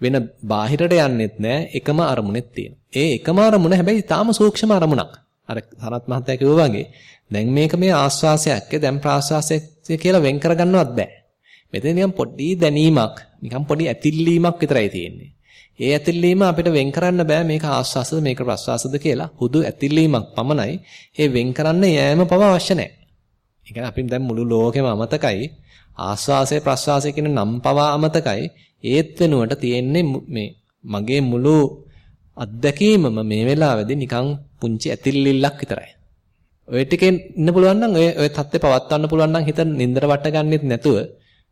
වෙන බාහිරට යන්නෙත් නෑ එකම අරමුණෙත් තියෙනවා. ඒ එකම අරමුණ හැබැයි තාම සූක්ෂම අරමුණක්. අර සනත් මහත්තයා කිව්වා වගේ දැන් මේක මේ ආස්වාසයක් දැන් ප්‍රාස්වාසයක් කියලා වෙන් කරගන්නවත් බෑ. මෙතන නිකන් පොඩි දැනීමක් නිකන් පොඩි ඇතිල්ලීමක් විතරයි තියෙන්නේ. ඒ ඇතිල්ලීම අපිට වෙන් කරන්න බෑ මේක ආස්වාසද මේක ප්‍රස්වාසද කියලා. හුදු ඇතිල්ලීමක් පමණයි. ඒ වෙන් කරන්න යෑම පව අවශ්‍ය නැහැ. ඒ කියන්නේ අපි දැන් මුළු ලෝකෙම අමතකයි. ආස්වාසය ප්‍රස්වාසය කියන නම් පවා අමතකයි. ඒත් වෙනුවට තියෙන්නේ මේ මගේ මුළු අත්දැකීමම මේ වෙලාවේදී නිකන් පුංචි ඇතිල්ලිල්ලක් විතරයි. ඔය ටිකෙන් ඉන්න පුළුවන් නම් ඔය ඔය தත්ත්වේ පවත්වන්න පුළුවන් නම් හිත නින්දර වට ගන්නෙත් නැතුව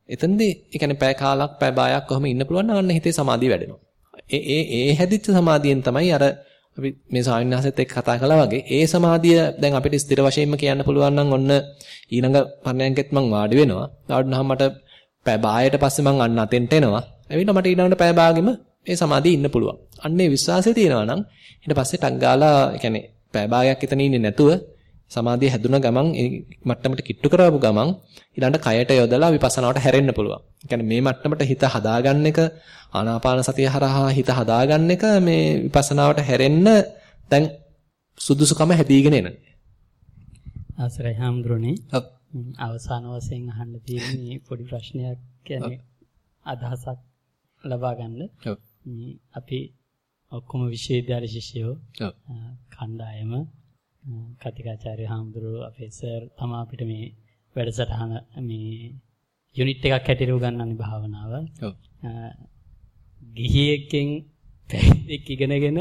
එතනදී ඒ කියන්නේ පැය කාලක් පැය භායක් කොහොම ඉන්න පුළුවන් නම් අන්න හිතේ සමාධිය වැඩෙනවා. ඒ ඒ ඒ හැදිච්ච සමාධියෙන් තමයි අර අපි මේ සාමිනාසෙත් එක්ක කතා කළා වගේ ඒ සමාධිය දැන් අපිට ස්ථිර වශයෙන්ම කියන්න පුළුවන් නම් ඔන්න ඊළඟ පරණයන්කෙත් මං වාඩි වෙනවා. වාඩුනහම මට පැය භායයට පස්සේ මං අන්න අතෙන්ට එනවා. එවිට මට ඊළඟට පැය භාගෙම මේ සමාධිය ඉන්න පුළුවන්. අන්න ඒ විශ්වාසය තියෙනවා නම් ඊට පස්සේ ටක් ගාලා ඒ කියන්නේ පැය භාගයක් එතන ඉන්නේ නැතුව සමාධිය හැදුන ගමන් මට්ටමට කිට්ටු කරවපු ගමන් ඊළඟට කයට යොදලා විපස්සනාවට හැරෙන්න පුළුවන්. ඒ මේ මට්ටමට හිත හදාගන්න එක ආනාපාන සතිය හරහා හිත හදාගන්න එක මේ විපස්සනාවට හැරෙන්න දැන් සුදුසුකම හැදීගෙන එන. ආසරයි හාමුදුරනේ. අවසාන වශයෙන් අහන්න තියෙන පොඩි ප්‍රශ්නයක් කියන්නේ අදහසක් ලබා ගන්න. අපි ඔක්කොම විශ්වවිද්‍යාල ශිෂ්‍යයෝ කණ්ඩායම කතිකාචාර්ය හාමුදුරුවෝ අපේ සර් තමා අපිට මේ වැඩසටහන මේ යුනිට් එකක් හැටියට උගන්වන්නේ භාවනාව. ඔව්. ගිහියෙක්ගෙන් පැවිද්දෙක් ඉගෙනගෙන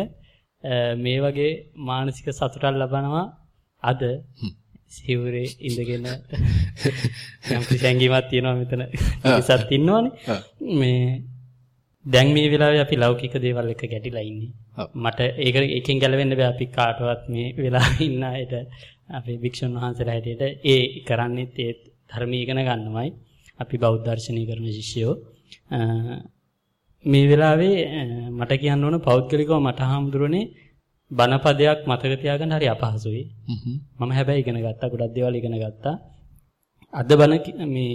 මේ වගේ මානසික සතුටක් ලබනවා. අද සිවුරේ ඉඳගෙන යම් කිසි හැඟීමක් තියෙනවා මෙතන. ඉස්සත් ඉන්නවනේ. මේ දැන් මේ වෙලාවේ අපි ලෞකික දේවල් එක ගැටිලා ඉන්නේ මට ඒක එකෙන් ගැලවෙන්න බෑ අපි කාටවත් මේ වෙලාවේ ඉන්න අයට අපේ භික්ෂුන් වහන්සේලා හැටියට ඒ කරන්නේත් ඒ ධර්ම ඉගෙන ගන්නමයි අපි බෞද්ධ දර්ශනය කරන ශිෂ්‍යයෝ මේ වෙලාවේ මට කියන්න ඕන පෞද්ගලිකව මට හාමුදුරනේ බණපදයක් මතක තියාගන්න හරි අපහසුයි. මම හැබැයි ඉගෙන ගත්තා ගොඩක් දේවල් ඉගෙන ගත්තා. අද බණ මේ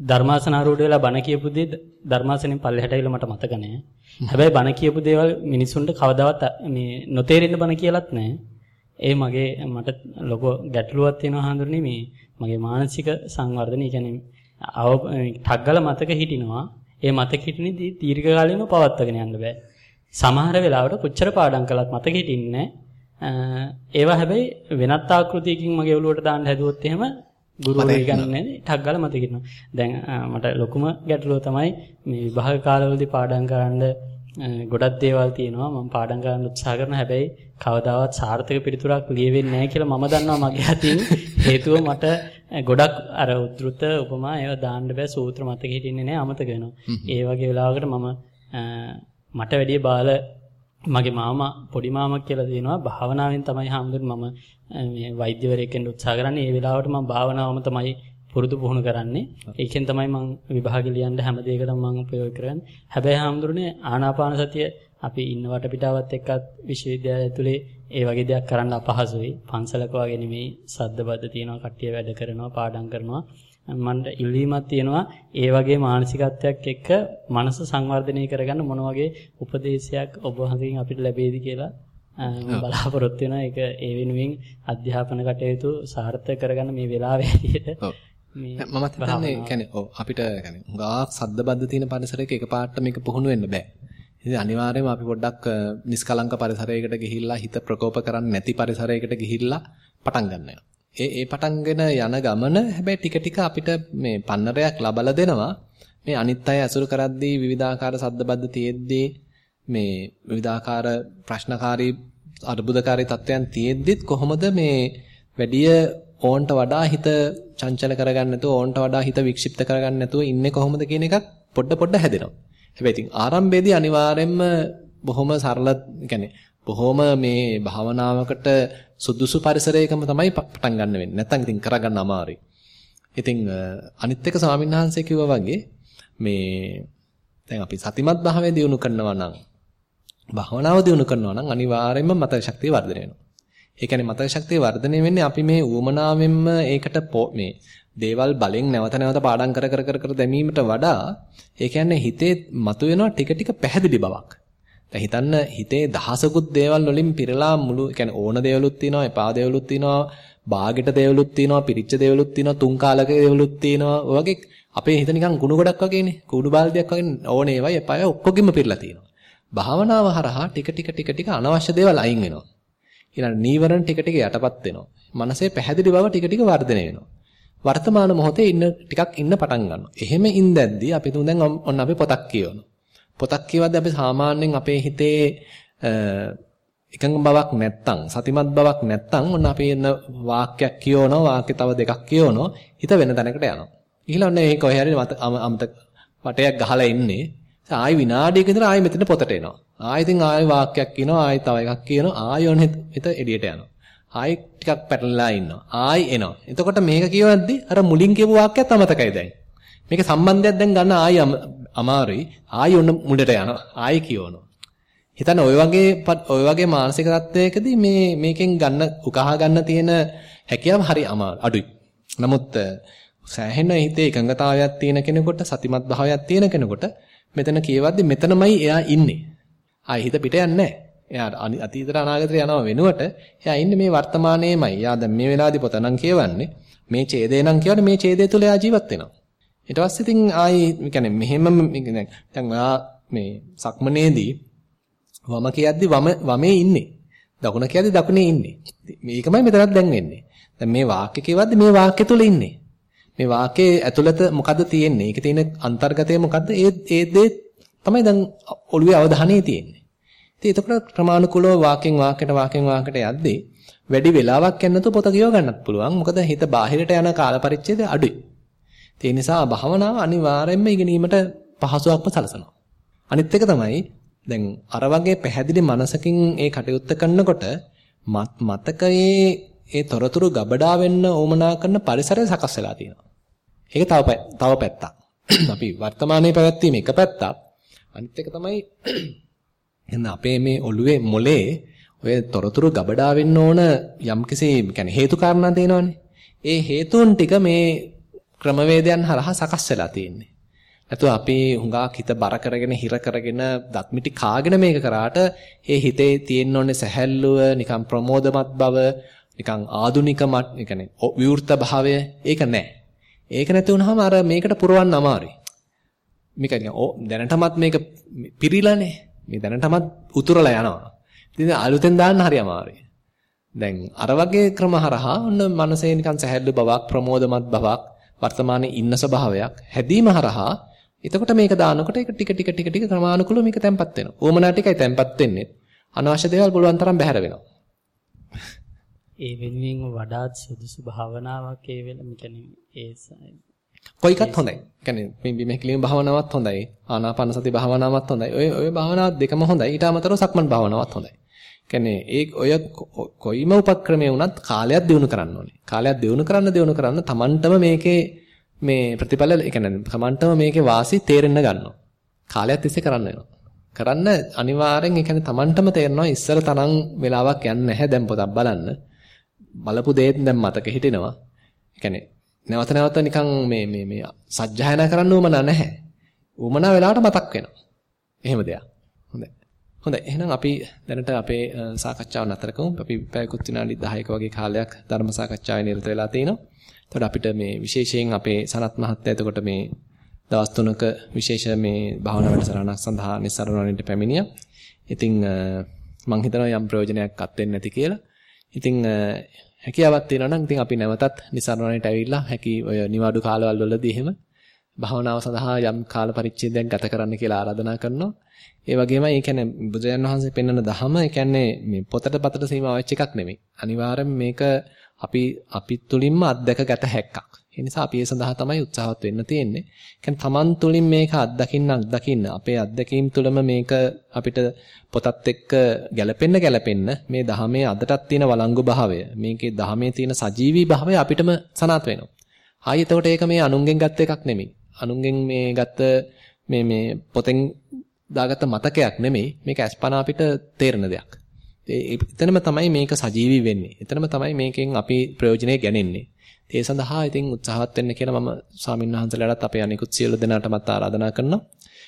ධර්මාසන ආරූඪ වෙලා බණ කියපු දේ ධර්මාසනෙන් පල්ලෙහාට ඇවිල්ලා මට මතක නැහැ. හැබැයි බණ කියපු දේවල් මිනිසුන්ට කවදාවත් මේ නොතේරෙන්න බණ කියලාත් නැහැ. ඒ මගේ මට ලොකු ගැටලුවක් තියෙනවා හඳුරන්නේ මේ මගේ මානසික සංවර්ධනය කියන්නේ අව ටග්ගල මතක හිටිනවා. ඒ මතක හිටිනේදී දීර්ඝ කාලෙම පවත්වාගෙන යන්න බෑ. සමහර වෙලාවට කොච්චර පාඩම් කළත් මතක හිටින්නේ ඒවා හැබැයි වෙනත් ආකෘතියකින් මගේ ඔළුවට දාන්න හැදුවොත් එහෙම ගුරුවරයෙක් ගන්න ටක් ගාලා මතක හිටිනවා. දැන් මට ලොකුම ගැටලුව තමයි මේ විභාග කාලවලදී පාඩම් කරන්න ගොඩක් දේවල් තියෙනවා. මම පාඩම් කරන්න උත්සාහ කරන හැබැයි කවදාවත් සාර්ථක පිළිතුරක් ලියෙන්නේ නැහැ කියලා මම දන්නවා මගේ අතින්. හේතුව මට ගොඩක් අර උද්ෘත උපමා ඒවා දාන්න බෑ. සූත්‍ර මතක හිටින්නේ නැහැ. අමතක වෙනවා. ඒ වගේ වෙලාවකට මම මට වැඩිය බාල මගේ මාමා පොඩි මාමා කියලා දෙනවා භාවනාවෙන් තමයි හාමුදුරනේ මම මේ වෛද්‍යවරයෙක් වෙන්න උත්සාහ කරන්නේ ඒ වෙලාවට මම භාවනාවම තමයි පුරුදු පුහුණු කරන්නේ. ඒකෙන් තමයි මම විභාග ලියන්න හැම දෙයකටම මම ප්‍රයෝග කරන්නේ. හැබැයි හාමුදුරනේ ආනාපාන සතිය අපි ඉන්න වටපිටාවත් එක්කත් විශ්වවිද්‍යාලය ඇතුලේ ඒ වගේ දෙයක් කරන්න අපහසුයි. පන්සලක වගේ නෙමෙයි සද්ද බද්ද තියෙනවා, කට්ටිය වැඩ කරනවා, පාඩම් කරනවා. මන්ට ඉල්ලීමක් තියෙනවා. ඒ වගේ මානසිකත්වයක් එක්ක මනස සංවර්ධනය කරගන්න මොන වගේ උපදේශයක් ඔබ වහන්සේගෙන් අපිට ලැබෙයිද කියලා බලාපොරොත්තු වෙනවා. ඒක ඒ වෙනුවෙන් අධ්‍යාපන කටයුතු සාර්ථක කරගන්න මේ වෙලාවේ හැටියට මම හිතන්නේ කියන්නේ ඔව් අපිට කියන්නේ හුඟක් සද්දබද්ද තියෙන පරිසරයක එකපාරට මේක පුහුණු වෙන්න බෑ. ඉතින් අනිවාර්යයෙන්ම අපි පොඩ්ඩක් නිස්කලංක පරිසරයකට ගිහිල්ලා හිත ප්‍රකෝප කරන්නේ නැති පරිසරයකට ගිහිල්ලා පටන් ගන්න. වෙනවා. ඒ ඒ පටන්ගෙන යන ගමන හැබැයි ටික ටික අපිට මේ පන්නරයක් ලබලා දෙනවා. මේ අනිත් අය ඇසුරු කරද්දී විවිධාකාර සද්ද බද්ද තියෙද්දී මේ විවිධාකාර ප්‍රශ්නකාරී අර්බුදකාරී තත්වයන් තියෙද්දිත් කොහොමද මේ වැඩිය ඕන්ට වඩා හිත චංචල කරගන්න නැතුව ඕන්ට වඩා හිත වික්ෂිප්ත කරගන්න නැතුව ඉන්නේ කොහොමද කියන එකක් පොඩ පොඩ හැදෙනවා. හැබැයි ඉතින් ආරම්භයේදී අනිවාර්යයෙන්ම බොහොම සරල يعني බොහොම මේ භාවනාවකට සුදුසු පරිසරයකම තමයි පටන් ගන්න වෙන්නේ. නැත්තම් ඉතින් කරගන්න අමාරුයි. ඉතින් අනිත් එක ස්වාමීන් වහන්සේ කිව්වා වගේ මේ දැන් අපි සතිමත් භාවය දියුණු කරනවා නම් භාවනාව දියුණු කරනවා නම් අනිවාර්යයෙන්ම මතක ශක්තිය වර්ධනය වෙනවා. ඒ කියන්නේ මතක ශක්තිය වර්ධනය වෙන්නේ අපි මේ ඌමනාවෙන්ම ඒකට මේ දේවල් බලෙන් නැවත නැවත පාඩම් කර කර කර කර දැමීමට වඩා ඒ කියන්නේ හිතේ මතුවෙනවා ටික ටික පැහැදිලි බවක්. දැන් හිතන්න හිතේ දහසකුත් දේවල් වලින් පිරලා මුළු කියන්නේ ඕන දේවලුත් තියෙනවා එපා දේවලුත් තියෙනවා බාගෙට දේවලුත් තියෙනවා පිරිච්ච දේවලුත් තියෙනවා තුන් කාලක දේවලුත් තියෙනවා. ඔය වගේ අපේ හිත නිකන් කුණු ගොඩක් වගේනේ. කුණු බාල්දියක් වගේ ඕනේ ඒවයි එපාය ඔක්කොගෙම පිරලා තියෙනවා. භාවනාව හරහා ටික ටික ටික ටික අනවශ්‍ය දේවල් අයින් වෙනවා. ඊළඟ නීවරණ ටික ටික යටපත් වෙනවා. මනසේ පැහැදිලි බව ටික ටික වර්ධනය වෙනවා. වර්තමාන මොහොතේ ඉන්න ටිකක් ඉන්න පටන් ගන්නවා. එහෙම ඉඳද්දී අපි තුන් දැන් ඔන්න අපි පොතක් කියවනවා. පොතක් කියවද්දී අපි සාමාන්‍යයෙන් අපේ හිතේ එකඟ බවක් නැත්තම් සතිමත් බවක් නැත්තම් ඔන්න අපි එන්න වාක්‍යයක් කියවනවා වාක්‍ය තව දෙකක් කියවනවා හිත වෙන තැනකට යනවා. ඊළඟ ඔන්න ඒක කොහේ හරි අමතක වටයක් ගහලා ඉන්නේ. ආයි විනාඩියක ඉඳලා ආයි මෙතන පොතට එනවා. ආයි ඉතින් ආයි වාක්‍යයක් කියනවා ආයි තව එකක් කියනවා ආයි ඔන්න හිත එළියට යනවා. ආයි ටිකක් පැටලලා ඉන්නවා. ආයි එනවා. එතකොට මේක කියවද්දී අර මුලින් කියපු වාක්‍යයත් අමතකයි දැන්. මේක සම්බන්ධයක් දැන් ගන්න ආයි අමාරුයි. ආයි ඔන්න මුලට යනවා. ආයි කියවනවා. හිතන්න ඔය වගේ ඔය වගේ මානසික තත්වයකදී මේ මේකෙන් ගන්න උකහා ගන්න තියෙන හැකියාව හරි අඩුයි. නමුත් සෑහෙන හිතේ එකඟතාවයක් තියෙන කෙනෙකුට සතිමත් භාවයක් තියෙන කෙනෙකුට මෙතන කියවද්දි මෙතනමයි එයා ඉන්නේ. ආයි හිත පිට යන්නේ නැහැ. එයා අතීතට අනාගතට යනව වෙනුවට එයා ඉන්නේ මේ වර්තමානයේමයි. එයා දැන් මේ වෙලාවේදී පොත නම් කියවන්නේ. මේ ඡේදේ නම් කියවන්නේ මේ ඡේදය තුල එයා ජීවත් වෙනවා. ඊට පස්සේ ඉතින් ආයි يعني මෙහෙම දැන් ඔයා මේ සක්මනේදී වම කියද්දි වම වමේ ඉන්නේ. දකුණ කියද්දි දකුණේ ඉන්නේ. මේකමයි මෙතනත් දැන් වෙන්නේ. දැන් මේ වාක්‍ය කියවද්දි මේ වාක්‍ය තුල ඉන්නේ. මේ වාක්‍යයේ ඇතුළත මොකද්ද තියෙන්නේ? ඒකේ තියෙන අන්තර්ගතය මොකද්ද? ඒ ඒ දේ තමයි දැන් ඔළුවේ අවධානය තියෙන්නේ. ඉතින් එතකොට ක්‍රමානුකූලව වාක්‍යෙන් වාක්‍යට වාක්‍යෙන් වාක්‍යට යද්දී වැඩි වෙලාවක් යන්නතු පොත කියව ගන්නත් පුළුවන්. මොකද හිත බාහිරට යන කාල පරිච්ඡේදය අඩුයි. ඒ නිසා භාවනාව අනිවාර්යයෙන්ම ඉගෙනීමට පහසුවක්ම සලසනවා. අනිත් එක තමයි දැන් අර වගේ පැහැදිලි මනසකින් ඒ කටයුත්ත කරනකොට මතකයේ ඒ තොරතුරු ගබඩා වෙන්න ඕමනා කරන පරිසරය සකස් වෙලා තියෙනවා. ඒක තව තව පැත්තක්. අපි වර්තමානයේ පැවැත්වීම එක පැත්තක්. අනිත් එක තමයි එන්න අපේ මේ ඔළුවේ මොලේ ඔය තොරතුරු ගබඩා වෙන්න ඕන යම්කිසි يعني හේතු කාරණා තියෙනවනේ. ඒ හේතුන් ටික මේ ක්‍රමවේදයන් හරහා සකස් වෙලා තියෙන්නේ. නැතුව අපි හුඟක් හිත බර කරගෙන හිර කරගෙන දත්මිටි කාගෙන මේක කරාට ඒ හිතේ තියෙන්න ඕනේ සැහැල්ලුව නිකන් ප්‍රමෝදමත් බව නිකන් ආදුනිකමත් ඒ කියන්නේ විවෘත භාවය ඒක නැහැ. ඒක නැති වුනහම අර මේකට පුරවන්න අමාරුයි. මේක දැනටමත් මේක පිරීලානේ. මේ දැනටමත් උතුරලා යනවා. ඉතින් අලුතෙන් දාන්න හරි අමාරුයි. දැන් අර වගේ ක්‍රම හරහා ඔන්න මනසේ නිකන් සැහැල්ලු බවක් ප්‍රමෝදමත් බවක් වර්තමානයේ ඉන්න ස්වභාවයක් හැදීම හරහා එතකොට මේක දානකොට ඒක ටික ටික ටික ටික ක්‍රමානුකූලව මේක තැම්පත් වෙනවා. ඕමනා ටිකයි තැම්පත් වෙන්නේ. අනවශ්‍ය දේවල් පුළුවන් තරම් බැහැර වෙනවා. ඒ වෙනුවෙන් වඩාත් සුදුසු භාවනාවක් ඒ වෙලම කියන්නේ ඒ කොයිකත් හොඳයි. කියන්නේ මේ බිම හැකිලිම භාවනාවක් හොඳයි. ආනාපාන සති භාවනාවක් හොඳයි. ඔය ඔය භාවනාව දෙකම හොඳයි. ඊට අමතරව සක්මන් භාවනාවක් හොඳයි. කියන්නේ ඒ ඔය කොයිම උපක්‍රමයේ වුණත් කාලයක් දිනු කරන්න ඕනේ. කාලයක් දිනු කරන්න දිනු කරන්න Tamanටම මේකේ මේ ප්‍රතිඵල ඒ කියන්නේ තමන්ටම මේකේ වාසි තේරෙන්න ගන්නවා. කාලයක් තිස්සේ කරන්න වෙනවා. කරන්න අනිවාර්යෙන් ඒ කියන්නේ තමන්ටම තේරෙනවා ඉස්සර තරම් වෙලාවක් යන්නේ නැහැ දැන් පොතක් බලන්න. බලපු දේත් දැන් මතක හිටිනවා. ඒ කියන්නේ නැවත නැවත නිකන් මේ මේ මේ සජ්ජායනා කරන්න උවමන නැහැ. උවමනා වෙලාවට මතක් වෙනවා. එහෙම දෙයක්. හොඳයි. හොඳයි. එහෙනම් අපි දැනට අපේ සාකච්ඡාව නතර කරමු. අපි පැයකුත් විනාඩි 10ක වගේ කාලයක් ධර්ම සාකච්ඡාවේ නිරත වෙලා තිනවා. එතකොට අපිට මේ විශේෂයෙන් අපේ සනත් මහත්තයා එතකොට මේ දවස් තුනක විශේෂ මේ භාවනා වැඩසටහනක් සඳහා නිස්සරණවලට පැමිණියා. ඉතින් මම හිතනවා යම් ප්‍රයෝජනයක් අත් වෙන්නේ නැති කියලා. ඉතින් හැකියාවක් තියෙනවා නම් ඉතින් අපි නැවතත් නිස්සරණවලට ඇවිල්ලා හැකි ඔය නිවාඩු කාලවල වලදී එහෙම භාවනාව සඳහා යම් කාල පරිච්ඡේදයක් ගත කරන්න කියලා ආරාධනා කරනවා. ඒ වගේම ඒ කියන්නේ බුදුරජාණන් වහන්සේ පෙන්වන දහම ඒ කියන්නේ මේ පොතට පතට සීමා වෙච්ච එකක් නෙමෙයි. අනිවාර්යෙන් මේක අපි අපි තුලින්ම අත්දැකගත හැක්කක්. ඒ නිසා අපි ඒ සඳහා තමයි උත්සාහවත් වෙන්න තියෙන්නේ. කියන්නේ Taman තුලින් මේක අත්දකින්න අත්දකින්න අපේ අත්දැකීම් තුළම මේක අපිට පොතත් එක්ක ගැලපෙන්න ගැලපෙන්න මේ ධහමේ අදටත් තියෙන වළංගු භාවය මේකේ ධහමේ තියෙන සජීවී භාවය අපිටම සනාත වෙනවා. ආයි එතකොට ඒක මේ අනුන්ගෙන් ගත්ත එකක් නෙමෙයි. අනුන්ගෙන් මේ ගත්ත මේ මේ පොතෙන් දාගත්ත මතකයක් නෙමෙයි. මේක අස්පනා අපිට තේරෙන දෙයක්. එතනම තමයි මේක සජීවී වෙන්නේ. එතනම තමයි මේකෙන් අපි ප්‍රයෝජනෙ ගන්නේ. ඒ සඳහා ඉතින් උත්සාහවත් වෙන්න කියලා මම ස්වාමින්වහන්සේලාටත් අපේ අනිකුත් සියලු දෙනාටමත් ආරාධනා කරනවා.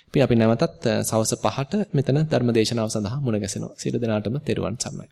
ඉතින් අපි නැවතත් සවස් 5ට මෙතන ධර්ම දේශනාව සඳහා මුණ ගැසෙනවා. සියලු දෙනාටම තෙරුවන් සරණයි.